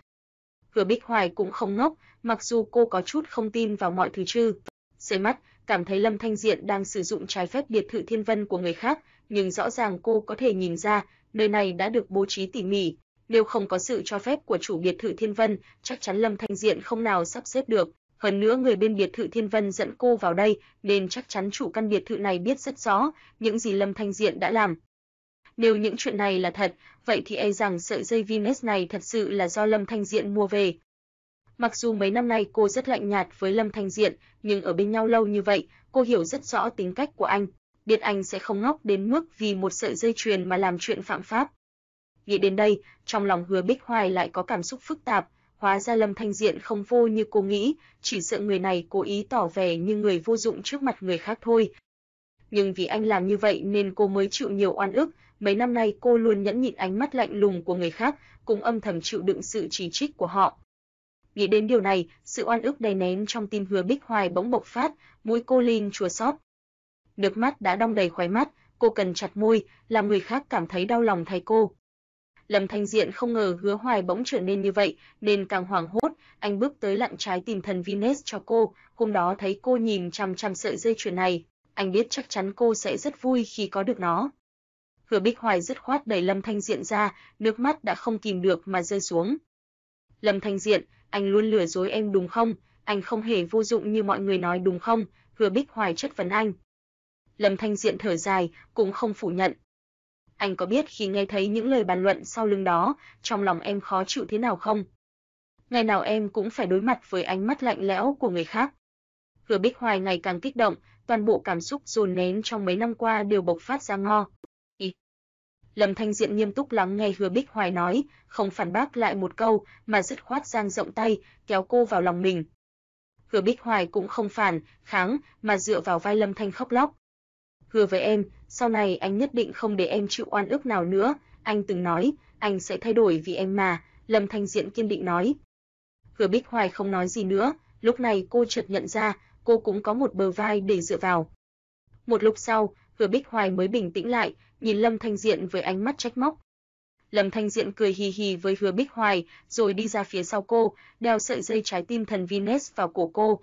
Hứa Bích Hoài cũng không ngốc, mặc dù cô có chút không tin vào mọi thứ chứ. Xế mắt, cảm thấy Lâm Thanh Diện đang sử dụng trái phép biệt thự thiên vân của người khác, nhưng rõ ràng cô có thể nhìn ra, nơi này đã được bố trí tỉ mỉ, nếu không có sự cho phép của chủ biệt thự thiên vân, chắc chắn Lâm Thanh Diện không nào sắp xếp được. Hơn nữa người bên biệt thự Thiên Vân dẫn cô vào đây, nên chắc chắn chủ căn biệt thự này biết rất rõ những gì Lâm Thanh Diện đã làm. Nếu những chuyện này là thật, vậy thì e rằng sợi dây Venus này thật sự là do Lâm Thanh Diện mua về. Mặc dù mấy năm nay cô rất lạnh nhạt với Lâm Thanh Diện, nhưng ở bên nhau lâu như vậy, cô hiểu rất rõ tính cách của anh, biết anh sẽ không ngốc đến mức vì một sợi dây chuyền mà làm chuyện phạm pháp. Nghĩ đến đây, trong lòng Hứa Bích Hoài lại có cảm xúc phức tạp, hóa ra Lâm Thanh Diện không vô như cô nghĩ, chỉ sợ người này cố ý tỏ vẻ như người vô dụng trước mặt người khác thôi. Nhưng vì anh làm như vậy nên cô mới chịu nhiều oan ức, mấy năm nay cô luôn nhẫn nhịn ánh mắt lạnh lùng của người khác, cũng âm thầm chịu đựng sự chỉ trích của họ. Nghĩ đến điều này, sự oan ức đầy nén trong tim Hứa Bích Hoài bỗng bộc phát, mũi cô Linh chua xót. Nước mắt đã đong đầy khóe mắt, cô cần chặt môi, làm người khác cảm thấy đau lòng thay cô. Lâm Thanh Diện không ngờ Hứa Hoài bỗng trở nên như vậy, nên càng hoảng hốt, anh bước tới lặn trái tìm thần Venus cho cô, hôm đó thấy cô nhìn chằm chằm sợi dây chuyền này, anh biết chắc chắn cô sẽ rất vui khi có được nó. Hứa Bích Hoài dứt khoát đẩy Lâm Thanh Diện ra, nước mắt đã không kìm được mà rơi xuống. Lâm Thanh Diện, anh luôn lừa dối em đúng không? Anh không hề vô dụng như mọi người nói đúng không? Hứa Bích Hoài chất vấn anh. Lâm Thanh Diện thở dài, cũng không phủ nhận. Anh có biết khi nghe thấy những lời bàn luận sau lưng đó, trong lòng em khó chịu thế nào không? Ngày nào em cũng phải đối mặt với ánh mắt lạnh lẽo của người khác. Hứa Bích Hoài ngày càng kích động, toàn bộ cảm xúc dồn nén trong mấy năm qua đều bộc phát ra ngo. Ý. Lâm Thanh Diện nghiêm túc lắng nghe Hứa Bích Hoài nói, không phản bác lại một câu, mà dứt khoát giang rộng tay, kéo cô vào lòng mình. Hứa Bích Hoài cũng không phản, kháng, mà dựa vào vai Lâm Thanh khóc lóc. Hứa với em, sau này anh nhất định không để em chịu oan ức nào nữa, anh từng nói, anh sẽ thay đổi vì em mà, Lâm Thanh Diện kiên định nói. Hứa Bích Hoài không nói gì nữa, lúc này cô chợt nhận ra, cô cũng có một bờ vai để dựa vào. Một lúc sau, Hứa Bích Hoài mới bình tĩnh lại, nhìn Lâm Thanh Diện với ánh mắt trách móc. Lâm Thanh Diện cười hì hì với Hứa Bích Hoài, rồi đi ra phía sau cô, đeo sợi dây trái tim thần Venus vào cổ cô.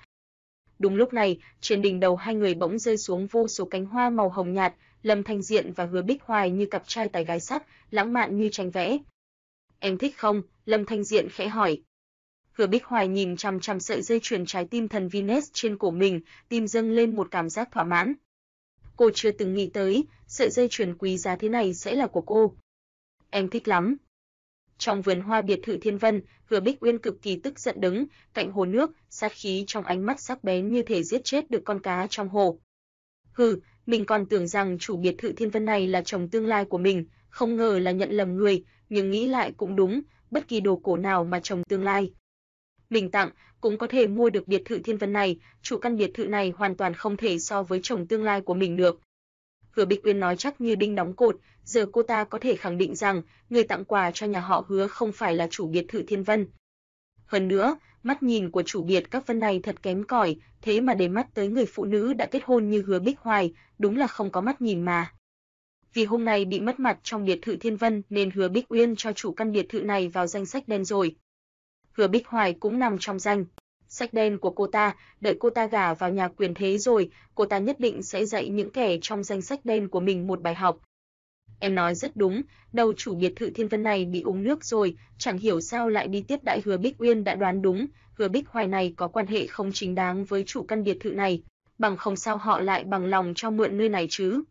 Đúng lúc này, trên đỉnh đầu hai người bỗng rơi xuống vô số cánh hoa màu hồng nhạt, Lâm Thanh Diện và Hứa Bích Hoài như cặp trai tài gái sắc, lãng mạn như tranh vẽ. "Em thích không?" Lâm Thanh Diện khẽ hỏi. Hứa Bích Hoài nhìn chằm chằm sợi dây chuyền trái tim thần Venus trên cổ mình, tim dâng lên một cảm giác thỏa mãn. Cô chưa từng nghĩ tới, sợi dây chuyền quý giá thế này sẽ là của cô. Em thích lắm. Trong vườn hoa biệt thự Thiên Vân, Hứa Bích Uyên cực kỳ tức giận đứng cạnh hồ nước, sát khí trong ánh mắt sắc bén như thể giết chết được con cá trong hồ. Hừ, mình còn tưởng rằng chủ biệt thự Thiên Vân này là chồng tương lai của mình, không ngờ là nhận lầm người, nhưng nghĩ lại cũng đúng, bất kỳ đồ cổ nào mà chồng tương lai mình tặng cũng có thể mua được biệt thự Thiên Vân này, chủ căn biệt thự này hoàn toàn không thể so với chồng tương lai của mình được. Hứa Bích Uyên nói chắc như đinh đóng cột, giờ cô ta có thể khẳng định rằng người tặng quà cho nhà họ Hứa không phải là chủ biệt thự Thiên Vân. Hơn nữa, mắt nhìn của chủ biệt các vân này thật kém cỏi, thế mà để mắt tới người phụ nữ đã kết hôn như Hứa Bích Hoài, đúng là không có mắt nhìn mà. Vì hôm nay bị mất mặt trong biệt thự Thiên Vân nên Hứa Bích Uyên cho chủ căn biệt thự này vào danh sách đen rồi. Hứa Bích Hoài cũng nằm trong danh sách đen của cô ta, đợi cô ta gả vào nhà quyền thế rồi, cô ta nhất định sẽ dạy những kẻ trong danh sách đen của mình một bài học. Em nói rất đúng, đầu chủ biệt thự Thiên Vân này bị uống nước rồi, chẳng hiểu sao lại đi tiếp đại Hứa Bích Uyên đã đoán đúng, Hứa Bích Hoài này có quan hệ không chính đáng với chủ căn biệt thự này, bằng không sao họ lại bằng lòng cho mượn nơi này chứ.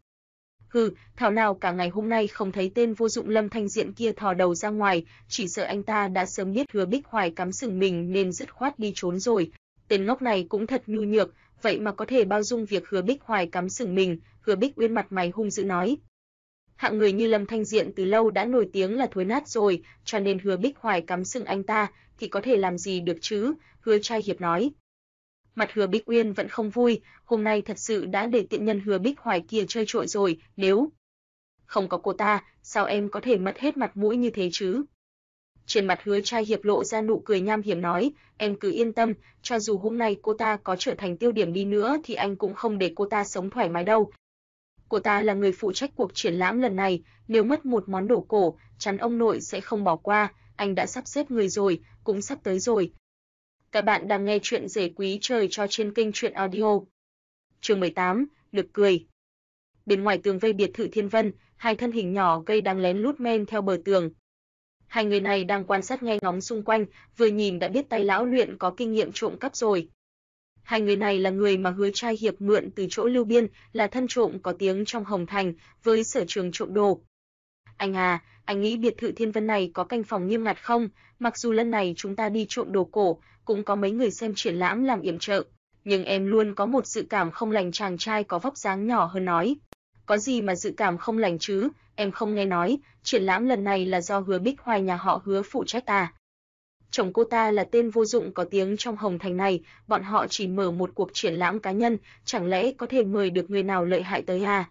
Hừ, thảo nào cả ngày hôm nay không thấy tên vô dụng Lâm Thanh Diện kia thò đầu ra ngoài, chỉ sợ anh ta đã sớm biết Hứa Bích Hoài cắm sừng mình nên dứt khoát đi trốn rồi. Tên ngốc này cũng thật nhu nhược, vậy mà có thể bao dung việc Hứa Bích Hoài cắm sừng mình, Hứa Bích Uyên mặt mày hung dữ nói. Hạng người như Lâm Thanh Diện từ lâu đã nổi tiếng là thối nát rồi, cho nên Hứa Bích Hoài cắm sừng anh ta thì có thể làm gì được chứ? Hứa Trai Hiệp nói. Mặt Hứa Bích Uyên vẫn không vui, hôm nay thật sự đã để tiện nhân Hứa Bích Hoài kia chơi trội rồi, nếu không có cô ta, sao em có thể mất hết mặt mũi như thế chứ? Trên mặt Hứa Trai Hiệp lộ ra nụ cười nham hiểm nói, em cứ yên tâm, cho dù hôm nay cô ta có trở thành tiêu điểm đi nữa thì anh cũng không để cô ta sống thoải mái đâu. Cô ta là người phụ trách cuộc triển lãm lần này, nếu mất một món đồ cổ, chắn ông nội sẽ không bỏ qua, anh đã sắp xếp người rồi, cũng sắp tới rồi, các bạn đang nghe chuyện rể quý trời cho trên kênh truyện audio. Chương 18, lực cười. Bên ngoài tường vây biệt thự Thiên Vân, hai thân hình nhỏ gây đang lén lút men theo bờ tường. Hai người này đang quan sát nghe ngóng xung quanh, vừa nhìn đã biết tay lão luyện có kinh nghiệm trộm cắp rồi. Hai người này là người mà Hứa Trai Hiệp mượn từ chỗ Lưu Biên, là thân trộm có tiếng trong Hồng Thành, với sở trường trộm đồ. Anh à, anh nghĩ biệt thự Thiên Vân này có canh phòng nghiêm ngặt không? Mặc dù lần này chúng ta đi trộm đồ cổ, cũng có mấy người xem triển lãm làm yểm trợ, nhưng em luôn có một dự cảm không lành chàng trai có vóc dáng nhỏ hơn nói. Có gì mà dự cảm không lành chứ, em không nghe nói, triển lãm lần này là do Hứa Bích Hoài nhà họ Hứa phụ trách ta. Chồng cô ta là tên vô dụng có tiếng trong Hồng Thành này, bọn họ chỉ mở một cuộc triển lãm cá nhân, chẳng lẽ có thể mời được người nào lợi hại tới à?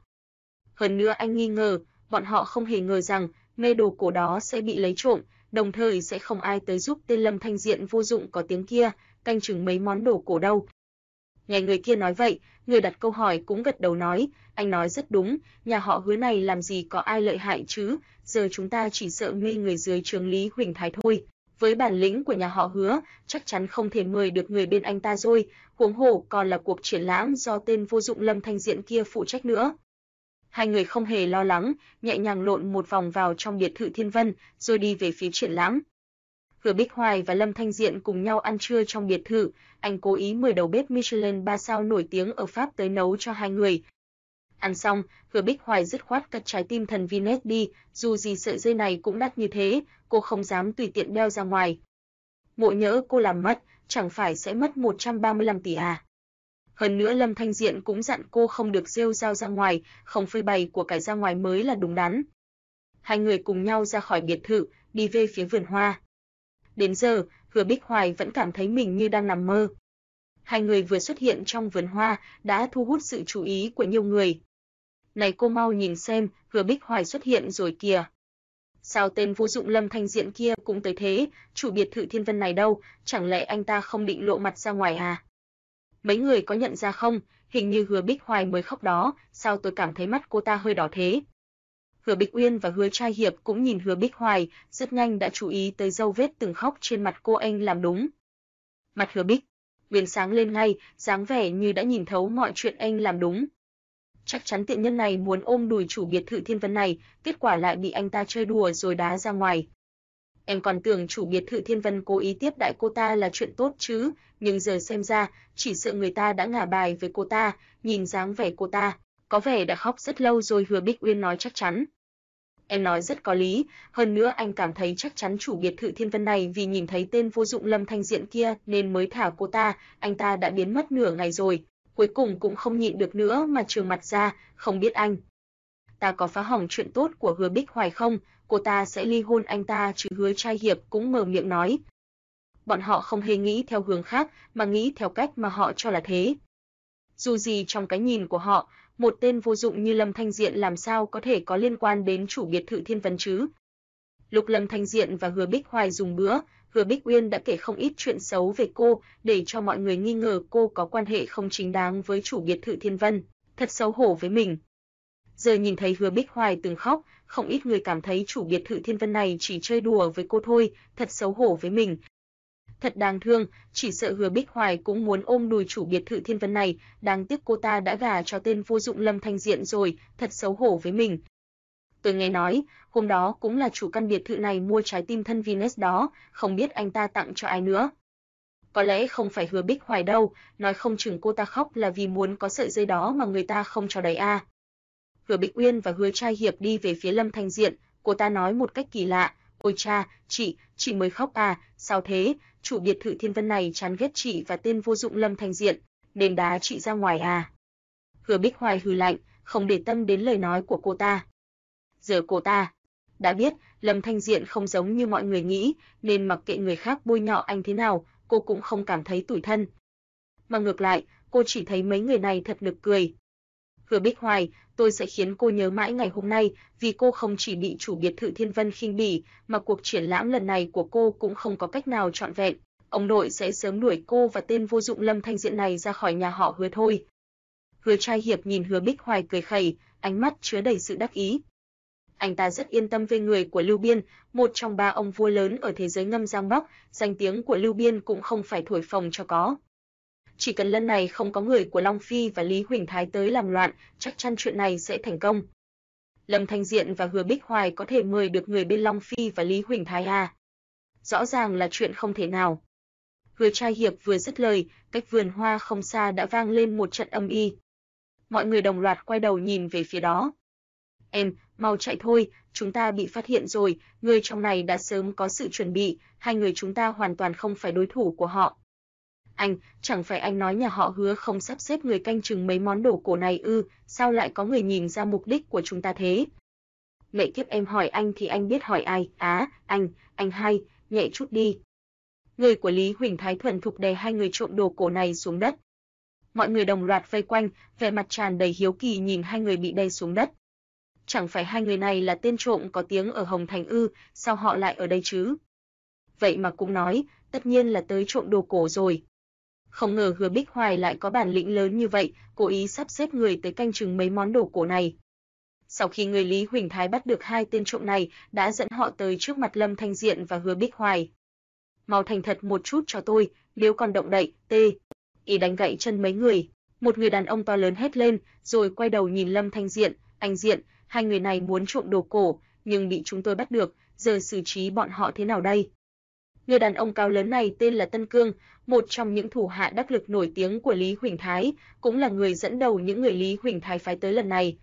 Hơn nữa anh nghi ngờ, bọn họ không hề ngờ rằng mê đồ cổ đó sẽ bị lấy trộm, đồng thời sẽ không ai tới giúp tên Lâm Thanh Diện vô dụng có tiếng kia, canh chừng mấy món đồ cổ đâu. Nghe người kia nói vậy, người đặt câu hỏi cũng gật đầu nói, anh nói rất đúng, nhà họ hứa này làm gì có ai lợi hại chứ, giờ chúng ta chỉ sợ nghi người dưới trường Lý Huỳnh Thái thôi. Với bản lĩnh của nhà họ hứa, chắc chắn không thể mời được người bên anh ta rồi, huống hồ còn là cuộc triển lãm do tên vô dụng Lâm Thanh Diện kia phụ trách nữa. Hai người không hề lo lắng, nhẹ nhàng lộn một vòng vào trong biệt thự Thiên Vân, rồi đi về phía triển lãm. Hứa Bích Hoài và Lâm Thanh Diện cùng nhau ăn trưa trong biệt thự, anh cố ý mời đầu bếp Michelin 3 sao nổi tiếng ở Pháp tới nấu cho hai người. Ăn xong, Hứa Bích Hoài dứt khoát cất trái tim thần Vinet đi, dù gì sợi dây này cũng đắt như thế, cô không dám tùy tiện đeo ra ngoài. Mộ nhỡ cô làm mất, chẳng phải sẽ mất 135 tỷ à? Hơn nữa Lâm Thanh Diện cũng dặn cô không được rêu rao ra ngoài, không phơi bày của cải ra ngoài mới là đúng đắn. Hai người cùng nhau ra khỏi biệt thự, đi về phía vườn hoa. Đến giờ, Hứa Bích Hoài vẫn cảm thấy mình như đang nằm mơ. Hai người vừa xuất hiện trong vườn hoa đã thu hút sự chú ý của nhiều người. Này cô mau nhìn xem, Hứa Bích Hoài xuất hiện rồi kìa. Sao tên vô dụng Lâm Thanh Diện kia cũng tới thế, chủ biệt thự Thiên Vân này đâu, chẳng lẽ anh ta không định lộ mặt ra ngoài à? Mấy người có nhận ra không, hình như Hứa Bích Hoài mới khóc đó, sao tôi cảm thấy mắt cô ta hơi đỏ thế? Hứa Bích Uyên và Hứa Trai Hiệp cũng nhìn Hứa Bích Hoài, rất nhanh đã chú ý tới dấu vết từng khóc trên mặt cô anh làm đúng. Mặt Hứa Bích Uyên sáng lên ngay, dáng vẻ như đã nhìn thấu mọi chuyện anh làm đúng. Chắc chắn tiện nhân này muốn ôm đùi chủ biệt thự Thiên Vân này, kết quả lại bị anh ta chơi đùa rồi đá ra ngoài. Em còn tưởng chủ biệt thự Thiên Vân cố ý tiếp đại cô ta là chuyện tốt chứ, nhưng giờ xem ra, chỉ sợ người ta đã ngả bài với cô ta, nhìn dáng vẻ cô ta, có vẻ đã khóc rất lâu rồi Hứa Bích Uyên nói chắc chắn. Em nói rất có lý, hơn nữa anh cảm thấy chắc chắn chủ biệt thự Thiên Vân này vì nhìn thấy tên vô dụng Lâm Thanh Diện kia nên mới thả cô ta, anh ta đã biến mất nửa ngày rồi, cuối cùng cũng không nhịn được nữa mà trường mặt ra, không biết anh. Ta có phá hỏng chuyện tốt của Hứa Bích Hoài không, cô ta sẽ ly hôn anh ta chứ Hứa Trai Hiệp cũng mở miệng nói. Bọn họ không hề nghĩ theo hướng khác mà nghĩ theo cách mà họ cho là thế. Dù gì trong cái nhìn của họ, một tên vô dụng như Lâm Thanh Diện làm sao có thể có liên quan đến chủ biệt thự Thiên Vân chứ? Lục Lâm Thanh Diện và Hứa Bích Hoài dùng bữa, Hứa Bích Uyên đã kể không ít chuyện xấu về cô, để cho mọi người nghi ngờ cô có quan hệ không chính đáng với chủ biệt thự Thiên Vân, thật xấu hổ với mình. Giờ nhìn thấy Hứa Bích Hoài từng khóc, không ít người cảm thấy chủ biệt thự Thiên Vân này chỉ chơi đùa với cô thôi, thật xấu hổ với mình, Thật đáng thương, chỉ sợ Hứa Bích Hoài cũng muốn ôm đùi chủ biệt thự Thiên Vân này, đáng tiếc cô ta đã gả cho tên vô dụng Lâm Thanh Diện rồi, thật xấu hổ với mình. Tôi nghe nói, hôm đó cũng là chủ căn biệt thự này mua trái tim thân Venus đó, không biết anh ta tặng cho ai nữa. Có lẽ không phải Hứa Bích Hoài đâu, nói không chừng cô ta khóc là vì muốn có sợi dây đó mà người ta không cho đấy. À. Hứa Bích Uyên và Hứa Trai Hiệp đi về phía Lâm Thanh Diện, cô ta nói một cách kỳ lạ, "Ôi cha, chị, chị mới khóc à, sao thế, chủ biệt thự Thiên Vân này chán ghét chị và tên vô dụng Lâm Thanh Diện, nên đá chị ra ngoài à? Hứa Bích Hoài hừ lạnh, không để tâm đến lời nói của cô ta. Giờ cô ta đã biết Lâm Thanh Diện không giống như mọi người nghĩ, nên mặc kệ người khác bôi nhọ anh thế nào, cô cũng không cảm thấy tủi thân. Mà ngược lại, cô chỉ thấy mấy người này thật nực cười, Hứa Bích Hoài, tôi sẽ khiến cô nhớ mãi ngày hôm nay, vì cô không chỉ bị chủ biệt thự Thiên Vân khinh bỉ, mà cuộc triển lãm lần này của cô cũng không có cách nào trọn vẹn. Ông nội sẽ sớm đuổi cô và tên vô dụng Lâm Thanh Diện này ra khỏi nhà họ Hứa thôi. Hứa Trai Hiệp nhìn Hứa Bích Hoài cười khẩy, ánh mắt chứa đầy sự đắc ý. Anh ta rất yên tâm về người của Lưu Biên, một trong ba ông vua lớn ở thế giới ngâm giang bắc, danh tiếng của Lưu Biên cũng không phải thổi phồng cho có chỉ cần lần này không có người của Long Phi và Lý Huỳnh Thái tới làm loạn, chắc chắn chuyện này sẽ thành công. Lâm Thanh Diện và Hứa Bích Hoài có thể mời được người bên Long Phi và Lý Huỳnh Thái à? Rõ ràng là chuyện không thể nào. Hứa Hứa trai hiệp vừa dứt lời, cách vườn hoa không xa đã vang lên một trận âm y. Mọi người đồng loạt quay đầu nhìn về phía đó. Em, mau chạy thôi, chúng ta bị phát hiện rồi, người trong này đã sớm có sự chuẩn bị, hai người chúng ta hoàn toàn không phải đối thủ của họ. Anh, chẳng phải anh nói nhà họ hứa không sắp xếp người canh chừng mấy món đồ cổ này ư, sao lại có người nhìn ra mục đích của chúng ta thế? Mẹ kiếp em hỏi anh thì anh biết hỏi ai, á, anh, anh hay, nhẹ chút đi. Người của Lý Huỳnh Thái thuần thục đè hai người trộm đồ cổ này xuống đất. Mọi người đồng loạt vây quanh, vẻ mặt tràn đầy hiếu kỳ nhìn hai người bị đè xuống đất. Chẳng phải hai người này là tên trộm có tiếng ở Hồng Thành ư, sao họ lại ở đây chứ? Vậy mà cũng nói, tất nhiên là tới trộm đồ cổ rồi. Không ngờ Hứa Bích Hoài lại có bản lĩnh lớn như vậy, cố ý sắp xếp người tới canh chừng mấy món đồ cổ này. Sau khi người Lý Huỳnh Thái bắt được hai tên trộm này, đã dẫn họ tới trước mặt Lâm Thanh Diện và Hứa Bích Hoài. Mau thành thật một chút cho tôi, nếu còn động đậy, tê. Ý đánh gãy chân mấy người. Một người đàn ông to lớn hét lên, rồi quay đầu nhìn Lâm Thanh Diện, anh Diện, hai người này muốn trộm đồ cổ, nhưng bị chúng tôi bắt được, giờ xử trí bọn họ thế nào đây? Người đàn ông cao lớn này tên là Tân Cương, một trong những thủ hạ đắc lực nổi tiếng của Lý Huỳnh Thái, cũng là người dẫn đầu những người Lý Huỳnh Thái phái tới lần này.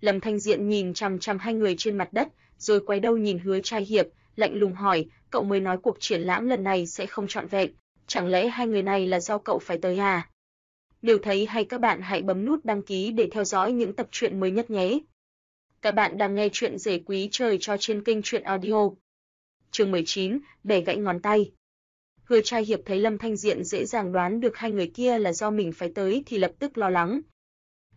Lâm Thanh Diện nhìn chằm chằm hai người trên mặt đất, rồi quay đầu nhìn Hứa Trai Hiệp, lạnh lùng hỏi, cậu mới nói cuộc triển lãm lần này sẽ không trọn vẹn, chẳng lẽ hai người này là do cậu phải tới à? Nếu thấy hay các bạn hãy bấm nút đăng ký để theo dõi những tập truyện mới nhất nhé. Các bạn đang nghe chuyện rể quý trời cho trên kênh truyện audio. Chương 19, bẻ gãy ngón tay. Hứa trai hiệp thấy Lâm Thanh Diện dễ dàng đoán được hai người kia là do mình phải tới thì lập tức lo lắng.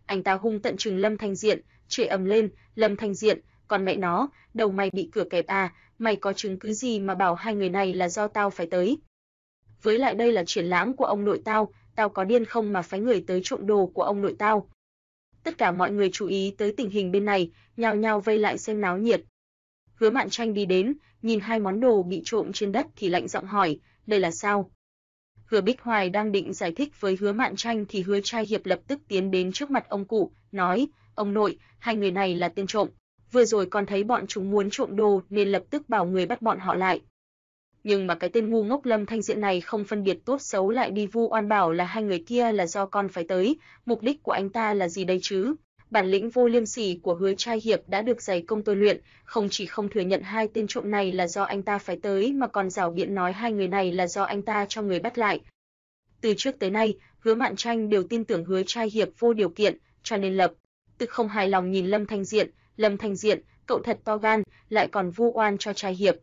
Anh ta hung tận trừng Lâm Thanh Diện, chửi ầm lên, "Lâm Thanh Diện, còn mẹ nó, đầu mày bị cửa kẹp à, mày có chứng cứ gì mà bảo hai người này là do tao phải tới?" Với lại đây là triển lãm của ông nội tao, tao có điên không mà phái người tới trộm đồ của ông nội tao. Tất cả mọi người chú ý tới tình hình bên này, nhao nhao vây lại xem náo nhiệt. Hứa Mạn Tranh đi đến, nhìn hai món đồ bị trộm trên đất thì lạnh giọng hỏi, đây là sao? Hứa Bích Hoài đang định giải thích với Hứa Mạn Tranh thì Hứa Trai Hiệp lập tức tiến đến trước mặt ông cụ, nói, ông nội, hai người này là tên trộm. Vừa rồi con thấy bọn chúng muốn trộm đồ nên lập tức bảo người bắt bọn họ lại. Nhưng mà cái tên ngu ngốc Lâm Thanh Diện này không phân biệt tốt xấu lại đi vu oan bảo là hai người kia là do con phải tới, mục đích của anh ta là gì đây chứ? bản lĩnh vô liêm sỉ của Hứa Trai Hiệp đã được dày công tôi luyện, không chỉ không thừa nhận hai tên trộm này là do anh ta phải tới mà còn rảo biện nói hai người này là do anh ta cho người bắt lại. Từ trước tới nay, Hứa Mạn Tranh đều tin tưởng Hứa Trai Hiệp vô điều kiện, cho nên lập tức không hài lòng nhìn Lâm Thanh Diện, Lâm Thanh Diện, cậu thật to gan, lại còn vu oan cho Trai Hiệp.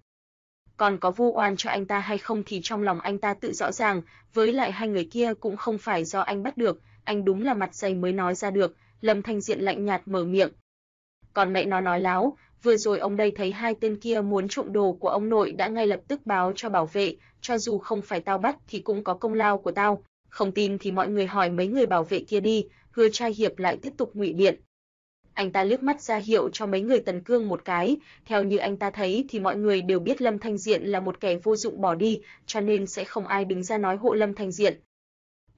Còn có vu oan cho anh ta hay không thì trong lòng anh ta tự rõ ràng, với lại hai người kia cũng không phải do anh bắt được, anh đúng là mặt dày mới nói ra được, Lâm Thanh Diện lạnh nhạt mở miệng. Còn mẹ nó nói láo, vừa rồi ông đây thấy hai tên kia muốn trộm đồ của ông nội đã ngay lập tức báo cho bảo vệ, cho dù không phải tao bắt thì cũng có công lao của tao, không tin thì mọi người hỏi mấy người bảo vệ kia đi, Hứa Trai Hiệp lại tiếp tục ngụy biện. Anh ta liếc mắt ra hiệu cho mấy người Tần Cương một cái, theo như anh ta thấy thì mọi người đều biết Lâm Thanh Diện là một kẻ vô dụng bỏ đi, cho nên sẽ không ai đứng ra nói hộ Lâm Thanh Diện.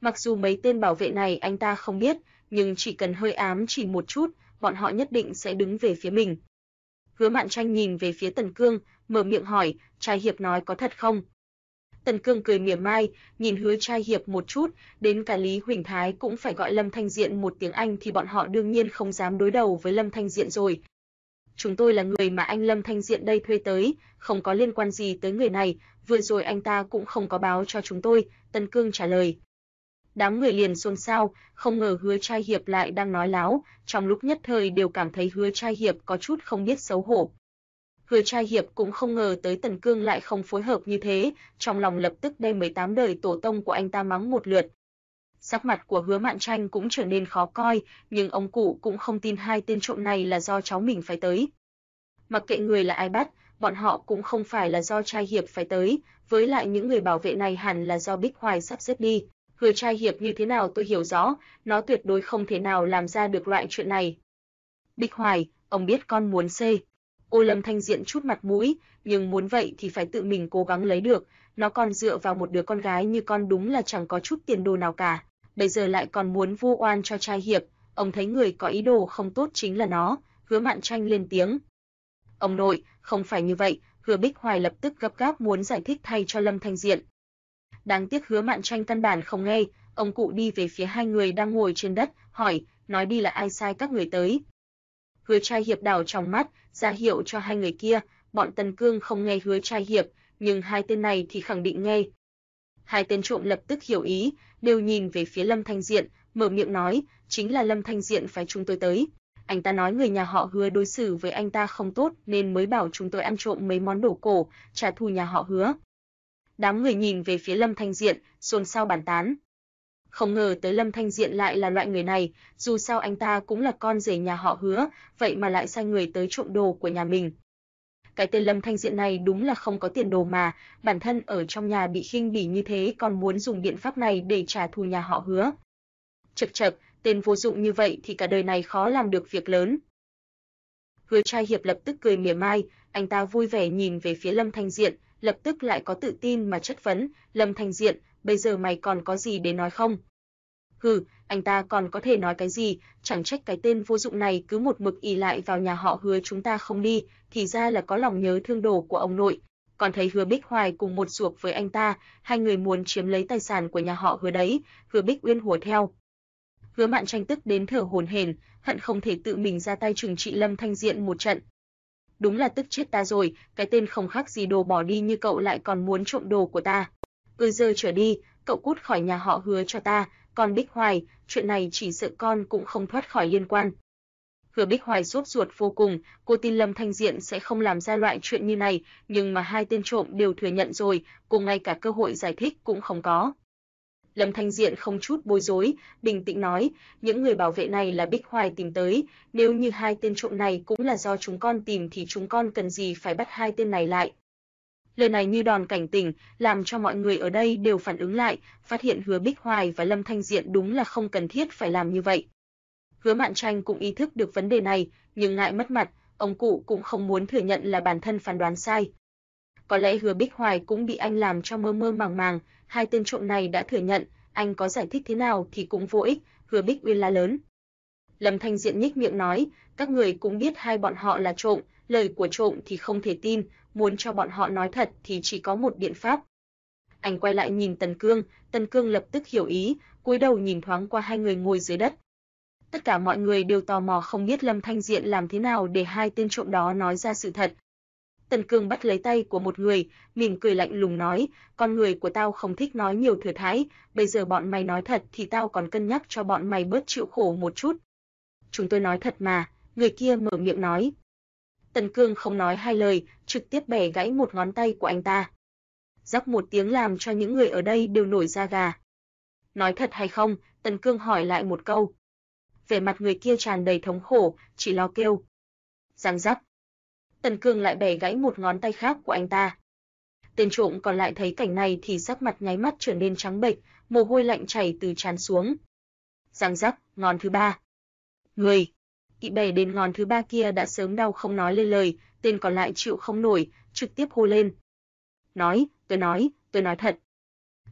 Mặc dù mấy tên bảo vệ này anh ta không biết, nhưng chỉ cần hơi ám chỉ một chút, bọn họ nhất định sẽ đứng về phía mình. Hứa Mạn Tranh nhìn về phía Tần Cương, mở miệng hỏi, trai hiệp nói có thật không? Tần Cương cười mỉa mai, nhìn hứa trai hiệp một chút, đến cả Lý Huỳnh Thái cũng phải gọi Lâm Thanh Diện một tiếng Anh thì bọn họ đương nhiên không dám đối đầu với Lâm Thanh Diện rồi. Chúng tôi là người mà anh Lâm Thanh Diện đây thuê tới, không có liên quan gì tới người này, vừa rồi anh ta cũng không có báo cho chúng tôi, Tần Cương trả lời đám người liền xôn xao, không ngờ Hứa Trai Hiệp lại đang nói láo, trong lúc nhất thời đều cảm thấy Hứa Trai Hiệp có chút không biết xấu hổ. Hứa Trai Hiệp cũng không ngờ tới Tần Cương lại không phối hợp như thế, trong lòng lập tức đem 18 đời tổ tông của anh ta mắng một lượt. Sắc mặt của Hứa Mạn Tranh cũng trở nên khó coi, nhưng ông cụ cũng không tin hai tên trộm này là do cháu mình phải tới. Mặc kệ người là ai bắt, bọn họ cũng không phải là do trai hiệp phải tới, với lại những người bảo vệ này hẳn là do Bích Hoài sắp xếp đi, Hứa trai hiệp như thế nào tôi hiểu rõ, nó tuyệt đối không thể nào làm ra được loại chuyện này. Bích Hoài, ông biết con muốn xê. Ô Lâm Thanh Diện chút mặt mũi, nhưng muốn vậy thì phải tự mình cố gắng lấy được, nó còn dựa vào một đứa con gái như con đúng là chẳng có chút tiền đồ nào cả, bây giờ lại còn muốn vu oan cho trai hiệp, ông thấy người có ý đồ không tốt chính là nó, Hứa Mạn Tranh lên tiếng. Ông nội, không phải như vậy, Hứa Bích Hoài lập tức gấp gáp muốn giải thích thay cho Lâm Thanh Diện. đáng tiếc Hứa Mạn Tranh căn bản không nghe, ông cụ đi về phía hai người đang ngồi trên đất, hỏi, nói đi là ai sai các người tới. Hứa Trai Hiệp đảo trong mắt, ra hiệu cho hai người kia, bọn Tần Cương không nghe Hứa Trai Hiệp, nhưng hai tên này thì khẳng định nghe. Hai tên trộm lập tức hiểu ý, đều nhìn về phía Lâm Thanh Diện, mở miệng nói, chính là Lâm Thanh Diện phải chúng tôi tới. Anh ta nói người nhà họ Hứa đối xử với anh ta không tốt nên mới bảo chúng tôi ăn trộm mấy món đồ cổ, trả thù nhà họ Hứa. Đám người nhìn về phía Lâm Thanh Diện, xôn xao bàn tán. Không ngờ tới Lâm Thanh Diện lại là loại người này, dù sao anh ta cũng là con rể nhà họ Hứa, vậy mà lại sai người tới trộm đồ của nhà mình. Cái tên Lâm Thanh Diện này đúng là không có tiền đồ mà, bản thân ở trong nhà bị khinh bỉ như thế còn muốn dùng biện pháp này để trả thù nhà họ Hứa. Chậc chậc, tên vô dụng như vậy thì cả đời này khó làm được việc lớn. Hứa trai hiệp lập tức cười mỉa mai, anh ta vui vẻ nhìn về phía Lâm Thanh Diện, lập tức lại có tự tin mà chất vấn, Lâm Thanh Diện, bây giờ mày còn có gì để nói không? Hừ, anh ta còn có thể nói cái gì, chẳng trách cái tên vô dụng này cứ một mực ỉ lại vào nhà họ hứa chúng ta không đi, thì ra là có lòng nhớ thương đồ của ông nội. Còn thấy hứa Bích Hoài cùng một ruột với anh ta, hai người muốn chiếm lấy tài sản của nhà họ hứa đấy, hứa Bích Uyên hùa theo. Hứa Mạn tranh tức đến thở hổn hển, hận không thể tự mình ra tay trừng trị Lâm Thanh Diện một trận. Đúng là tức chết ta rồi, cái tên không khác gì đồ bỏ đi như cậu lại còn muốn trộm đồ của ta từ giờ trở đi, cậu cút khỏi nhà họ hứa cho ta, còn Bích Hoài, chuyện này chỉ sợ con cũng không thoát khỏi liên quan. Hứa Bích Hoài sốt ruột vô cùng, cô tin Lâm Thanh Diện sẽ không làm ra loại chuyện như này, nhưng mà hai tên trộm đều thừa nhận rồi, cùng ngay cả cơ hội giải thích cũng không có. Lâm Thanh Diện không chút bối rối, bình tĩnh nói, những người bảo vệ này là Bích Hoài tìm tới, nếu như hai tên trộm này cũng là do chúng con tìm thì chúng con cần gì phải bắt hai tên này lại. Lời này như đòn cảnh tỉnh, làm cho mọi người ở đây đều phản ứng lại, phát hiện Hứa Bích Hoài và Lâm Thanh Diện đúng là không cần thiết phải làm như vậy. Hứa Mạn Tranh cũng ý thức được vấn đề này, nhưng ngại mất mặt, ông cụ cũng không muốn thừa nhận là bản thân phán đoán sai. Có lẽ Hứa Bích Hoài cũng bị anh làm cho mơ mơ màng màng, hai tên trộm này đã thừa nhận, anh có giải thích thế nào thì cũng vô ích, Hứa Bích Uyên la lớn. Lâm Thanh Diện nhích miệng nói, các người cũng biết hai bọn họ là trộm, lời của trộm thì không thể tin, muốn cho bọn họ nói thật thì chỉ có một biện pháp. Anh quay lại nhìn Tần Cương, Tần Cương lập tức hiểu ý, cúi đầu nhìn thoáng qua hai người ngồi dưới đất. Tất cả mọi người đều tò mò không biết Lâm Thanh Diện làm thế nào để hai tên trộm đó nói ra sự thật. Tần Cương bắt lấy tay của một người, mỉm cười lạnh lùng nói, con người của tao không thích nói nhiều thừa thái, bây giờ bọn mày nói thật thì tao còn cân nhắc cho bọn mày bớt chịu khổ một chút. Chúng tôi nói thật mà, người kia mở miệng nói. Tần Cương không nói hai lời, trực tiếp bẻ gãy một ngón tay của anh ta. Rắc một tiếng làm cho những người ở đây đều nổi da gà. Nói thật hay không? Tần Cương hỏi lại một câu. Vẻ mặt người kia tràn đầy thống khổ, chỉ lo kêu. Giang rắc. Tần Cương lại bẻ gãy một ngón tay khác của anh ta. Tên trộm còn lại thấy cảnh này thì sắc mặt nháy mắt trở nên trắng bệch, mồ hôi lạnh chảy từ trán xuống. Giang rắc, ngón thứ ba. Người, kỵ bè đến ngón thứ ba kia đã sớm đau không nói lên lời, tên còn lại chịu không nổi, trực tiếp hô lên. Nói, tôi nói, tôi nói thật.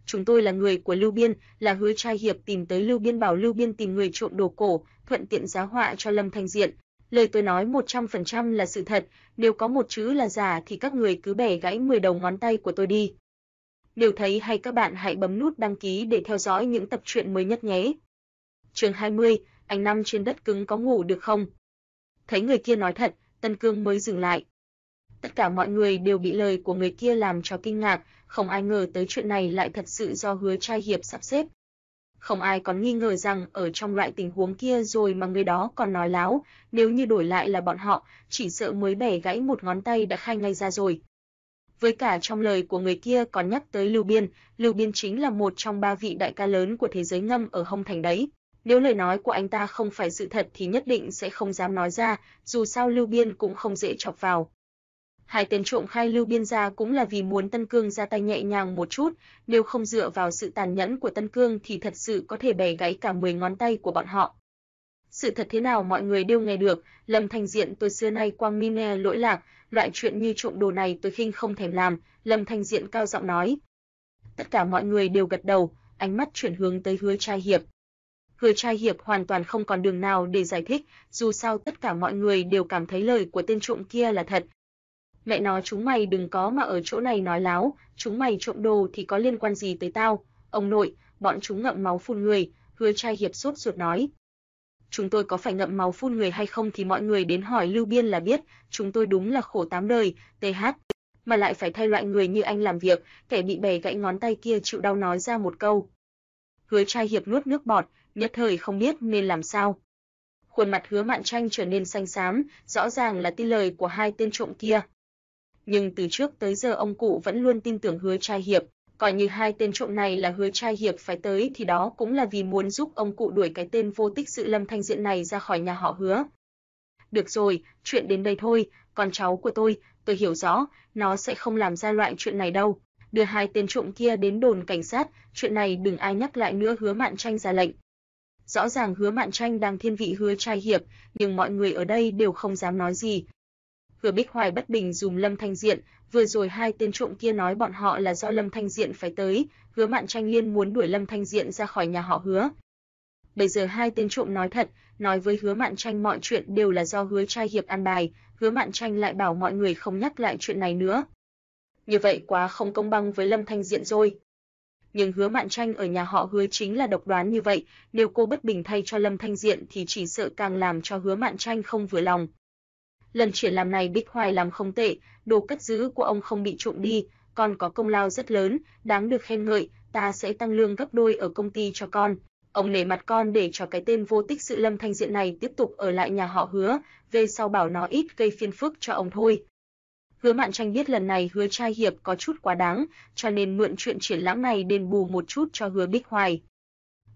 Chúng tôi là người của Lưu Biên, là hứa trai hiệp tìm tới Lưu Biên bảo Lưu Biên tìm người trộm đồ cổ, thuận tiện giá họa cho Lâm Thanh Diện. Lời tôi nói 100% là sự thật, nếu có một chữ là giả thì các người cứ bẻ gãy 10 đầu ngón tay của tôi đi. Nếu thấy hay các bạn hãy bấm nút đăng ký để theo dõi những tập truyện mới nhất nhé. Chương 20, anh năm trên đất cứng có ngủ được không? Thấy người kia nói thật, Tân Cương mới dừng lại. Tất cả mọi người đều bị lời của người kia làm cho kinh ngạc, không ai ngờ tới chuyện này lại thật sự do hứa trai hiệp sắp xếp. Không ai còn nghi ngờ rằng ở trong loại tình huống kia rồi mà người đó còn nói láo, nếu như đổi lại là bọn họ, chỉ sợ mới bẻ gãy một ngón tay đã khai ngay ra rồi. Với cả trong lời của người kia còn nhắc tới Lưu Biên, Lưu Biên chính là một trong ba vị đại ca lớn của thế giới ngâm ở Hồng Thành đấy. Nếu lời nói của anh ta không phải sự thật thì nhất định sẽ không dám nói ra, dù sao Lưu Biên cũng không dễ chọc vào. Hai tên trộm khai Lưu Biên ra cũng là vì muốn Tân Cương ra tay nhẹ nhàng một chút, nếu không dựa vào sự tàn nhẫn của Tân Cương thì thật sự có thể bẻ gãy cả 10 ngón tay của bọn họ. Sự thật thế nào mọi người đều nghe được, Lâm Thành Diện tôi xưa nay quang minh nghe lỗi lạc, loại chuyện như trộm đồ này tôi khinh không thèm làm, Lâm Thành Diện cao giọng nói. Tất cả mọi người đều gật đầu, ánh mắt chuyển hướng tới Hứa Trai Hiệp, Hứa trai hiệp hoàn toàn không còn đường nào để giải thích, dù sao tất cả mọi người đều cảm thấy lời của tên trộm kia là thật. Mẹ nó chúng mày đừng có mà ở chỗ này nói láo, chúng mày trộm đồ thì có liên quan gì tới tao? Ông nội, bọn chúng ngậm máu phun người, Hứa Trai Hiệp sốt ruột nói. Chúng tôi có phải ngậm máu phun người hay không thì mọi người đến hỏi Lưu Biên là biết, chúng tôi đúng là khổ tám đời, TH, mà lại phải thay loại người như anh làm việc, kẻ bị bẻ gãy ngón tay kia chịu đau nói ra một câu. Hứa Trai Hiệp nuốt nước bọt, nhất thời không biết nên làm sao. Khuôn mặt Hứa Mạn Tranh trở nên xanh xám, rõ ràng là tin lời của hai tên trộm kia. Nhưng từ trước tới giờ ông cụ vẫn luôn tin tưởng Hứa Trai Hiệp, coi như hai tên trộm này là Hứa Trai Hiệp phải tới thì đó cũng là vì muốn giúp ông cụ đuổi cái tên vô tích sự Lâm Thanh Diện này ra khỏi nhà họ Hứa. Được rồi, chuyện đến đây thôi, con cháu của tôi, tôi hiểu rõ, nó sẽ không làm ra loại chuyện này đâu. Đưa hai tên trộm kia đến đồn cảnh sát, chuyện này đừng ai nhắc lại nữa Hứa Mạn Tranh ra lệnh. Rõ ràng Hứa Mạn Tranh đang thiên vị Hứa Trai Hiệp, nhưng mọi người ở đây đều không dám nói gì. Hứa Bích Hoài bất bình dùm Lâm Thanh Diện, vừa rồi hai tên trộm kia nói bọn họ là do Lâm Thanh Diện phải tới, Hứa Mạn Tranh liên muốn đuổi Lâm Thanh Diện ra khỏi nhà họ Hứa. Bây giờ hai tên trộm nói thật, nói với Hứa Mạn Tranh mọi chuyện đều là do Hứa Trai Hiệp ăn bài, Hứa Mạn Tranh lại bảo mọi người không nhắc lại chuyện này nữa. Như vậy quá không công bằng với Lâm Thanh Diện rồi. Nhưng Hứa Mạn Tranh ở nhà họ Hứa chính là độc đoán như vậy, nếu cô bất bình thay cho Lâm Thanh Diện thì chỉ sợ càng làm cho Hứa Mạn Tranh không vừa lòng. Lần triển làm này Bích Hoài làm không tệ, đồ cất giữ của ông không bị trộm đi, còn có công lao rất lớn, đáng được khen ngợi, ta sẽ tăng lương gấp đôi ở công ty cho con. Ông nể mặt con để cho cái tên vô tích sự Lâm Thanh Diện này tiếp tục ở lại nhà họ Hứa, về sau bảo nó ít gây phiền phức cho ông thôi. Hứa Mạn Tranh biết lần này Hứa Trai Hiệp có chút quá đáng, cho nên mượn chuyện triển lãm này đền bù một chút cho Hứa Bích Hoài.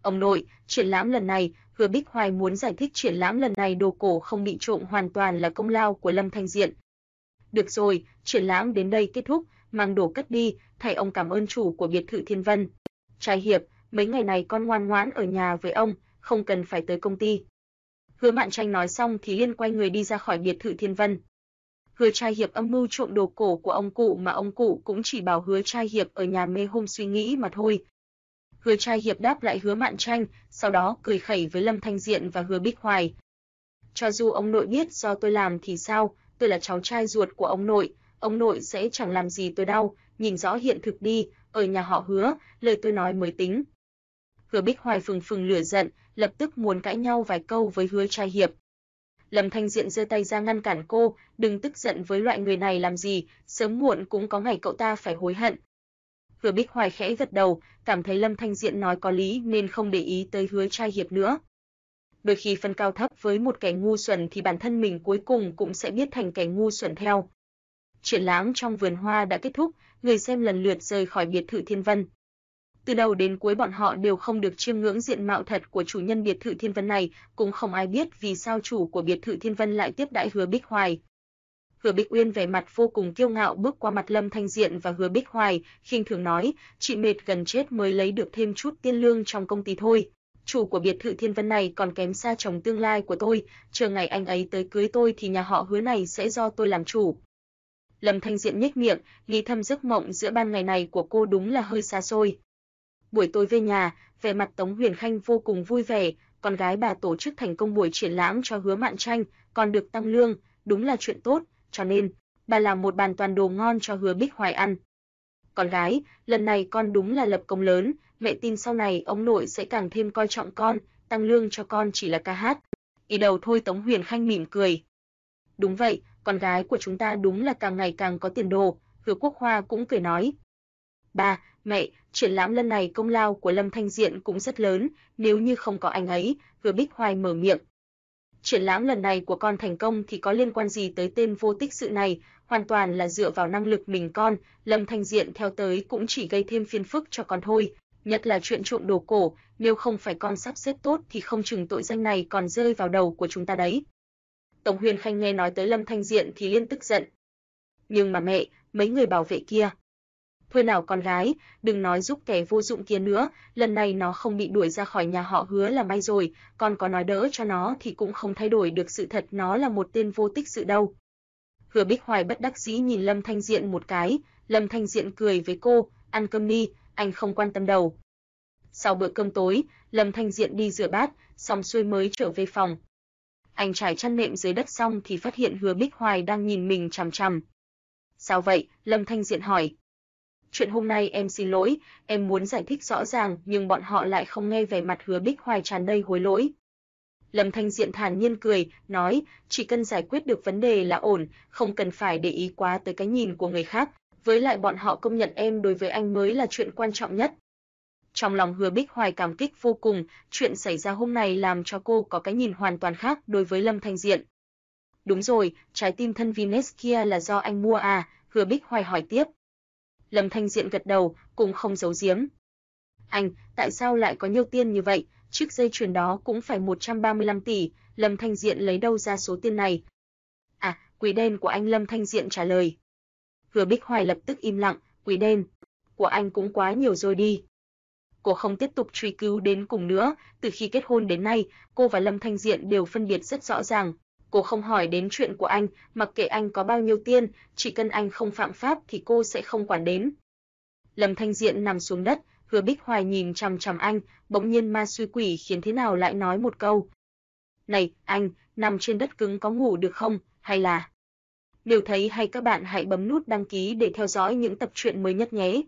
Ông nội, triển lãm lần này, Hứa Bích Hoài muốn giải thích triển lãm lần này đồ cổ không bị trộm hoàn toàn là công lao của Lâm Thanh Diện. Được rồi, triển lãm đến đây kết thúc, mang đồ cất đi, thay ông cảm ơn chủ của biệt thự Thiên Vân. Trai Hiệp, mấy ngày này con ngoan ngoãn ở nhà với ông, không cần phải tới công ty. Hứa Mạn Tranh nói xong thì liên quay người đi ra khỏi biệt thự Thiên Vân. Hứa Trai Hiệp âm mưu trộm đồ cổ của ông cụ mà ông cụ cũng chỉ bảo Hứa Trai Hiệp ở nhà mê hôm suy nghĩ mà thôi. Hứa Trai Hiệp đáp lại Hứa Mạn Tranh, sau đó cười khẩy với Lâm Thanh Diện và Hứa Bích Hoài. Cho dù ông nội biết do tôi làm thì sao, tôi là cháu trai ruột của ông nội, ông nội sẽ chẳng làm gì tôi đâu, nhìn rõ hiện thực đi, ở nhà họ Hứa, lời tôi nói mới tính. Hứa Bích Hoài phừng phừng lửa giận, lập tức muốn cãi nhau vài câu với Hứa Trai Hiệp. Lâm Thanh Diện giơ tay ra ngăn cản cô, đừng tức giận với loại người này làm gì, sớm muộn cũng có ngày cậu ta phải hối hận. Hứa Bích Hoài khẽ gật đầu, cảm thấy Lâm Thanh Diện nói có lý nên không để ý tới Hứa Trai Hiệp nữa. Đôi khi phân cao thấp với một kẻ ngu xuẩn thì bản thân mình cuối cùng cũng sẽ biết thành kẻ ngu xuẩn theo. Triển lãm trong vườn hoa đã kết thúc, người xem lần lượt rời khỏi biệt thự Thiên Vân. Từ đầu đến cuối bọn họ đều không được chiêm ngưỡng diện mạo thật của chủ nhân biệt thự Thiên Vân này, cũng không ai biết vì sao chủ của biệt thự Thiên Vân lại tiếp đãi Hứa Bích Hoài. Hứa Bích Uyên vẻ mặt vô cùng kiêu ngạo bước qua mặt Lâm Thanh Diện và Hứa Bích Hoài, khinh thường nói, chị mệt gần chết mới lấy được thêm chút tiên lương trong công ty thôi. Chủ của biệt thự Thiên Vân này còn kém xa chồng tương lai của tôi, chờ ngày anh ấy tới cưới tôi thì nhà họ Hứa này sẽ do tôi làm chủ. Lâm Thanh Diện nhếch miệng, nghĩ thầm giấc mộng giữa ban ngày này của cô đúng là hơi xa xôi. Buổi tối về nhà, vẻ mặt Tống Huyền Khanh vô cùng vui vẻ, con gái bà tổ chức thành công buổi triển lãm cho Hứa Mạn Tranh, còn được tăng lương, đúng là chuyện tốt, cho nên bà làm một bàn toàn đồ ngon cho Hứa Bích Hoài ăn. Con gái, lần này con đúng là lập công lớn, mẹ tin sau này ông nội sẽ càng thêm coi trọng con, tăng lương cho con chỉ là ca hát. Ý đầu thôi Tống Huyền Khanh mỉm cười. Đúng vậy, con gái của chúng ta đúng là càng ngày càng có tiền đồ, Hứa Quốc Hoa cũng cười nói. Ba, mẹ, triển lãm lần này công lao của Lâm Thanh Diện cũng rất lớn, nếu như không có anh ấy, vừa Bích Hoài mở miệng. Triển lãm lần này của con thành công thì có liên quan gì tới tên vô tích sự này, hoàn toàn là dựa vào năng lực mình con, Lâm Thanh Diện theo tới cũng chỉ gây thêm phiền phức cho con thôi, nhất là chuyện trộm đồ cổ, nếu không phải con sắp xếp tốt thì không chừng tội danh này còn rơi vào đầu của chúng ta đấy. Tổng Huyền Khanh nghe nói tới Lâm Thanh Diện thì liên tức giận. Nhưng mà mẹ, mấy người bảo vệ kia, thôi nào con gái, đừng nói giúp kẻ vô dụng kia nữa, lần này nó không bị đuổi ra khỏi nhà họ hứa là may rồi, con có nói đỡ cho nó thì cũng không thay đổi được sự thật nó là một tên vô tích sự đâu. Hứa Bích Hoài bất đắc dĩ nhìn Lâm Thanh Diện một cái, Lâm Thanh Diện cười với cô, ăn cơm đi, anh không quan tâm đâu. Sau bữa cơm tối, Lâm Thanh Diện đi rửa bát, xong xuôi mới trở về phòng. Anh trải chăn nệm dưới đất xong thì phát hiện Hứa Bích Hoài đang nhìn mình chằm chằm. Sao vậy? Lâm Thanh Diện hỏi. Chuyện hôm nay em xin lỗi, em muốn giải thích rõ ràng nhưng bọn họ lại không nghe vẻ mặt hứa Bích Hoài tràn đầy hối lỗi. Lâm Thanh Diện thản nhiên cười, nói, chỉ cần giải quyết được vấn đề là ổn, không cần phải để ý quá tới cái nhìn của người khác, với lại bọn họ công nhận em đối với anh mới là chuyện quan trọng nhất. Trong lòng Hứa Bích Hoài cảm kích vô cùng, chuyện xảy ra hôm nay làm cho cô có cái nhìn hoàn toàn khác đối với Lâm Thanh Diện. Đúng rồi, trái tim thân Venus kia là do anh mua à? Hứa Bích Hoài hỏi tiếp. Lâm Thanh Diện gật đầu, cũng không giấu giếm. Anh, tại sao lại có nhiều tiền như vậy? Chiếc dây chuyền đó cũng phải 135 tỷ, Lâm Thanh Diện lấy đâu ra số tiền này? À, quỷ đen của anh Lâm Thanh Diện trả lời. Hứa Bích Hoài lập tức im lặng, Quỷ đen của anh cũng quá nhiều rồi đi. Cô không tiếp tục truy cứu đến cùng nữa, từ khi kết hôn đến nay, cô và Lâm Thanh Diện đều phân biệt rất rõ ràng. Cô không hỏi đến chuyện của anh, mặc kệ anh có bao nhiêu tiền, chỉ cần anh không phạm pháp thì cô sẽ không quản đến. Lâm Thanh Diện nằm xuống đất, Hứa Bích Hoài nhìn chằm chằm anh, bỗng nhiên ma suy quỷ khiến thế nào lại nói một câu. Này, anh, nằm trên đất cứng có ngủ được không, hay là... Nếu thấy hay các bạn hãy bấm nút đăng ký để theo dõi những tập truyện mới nhất nhé.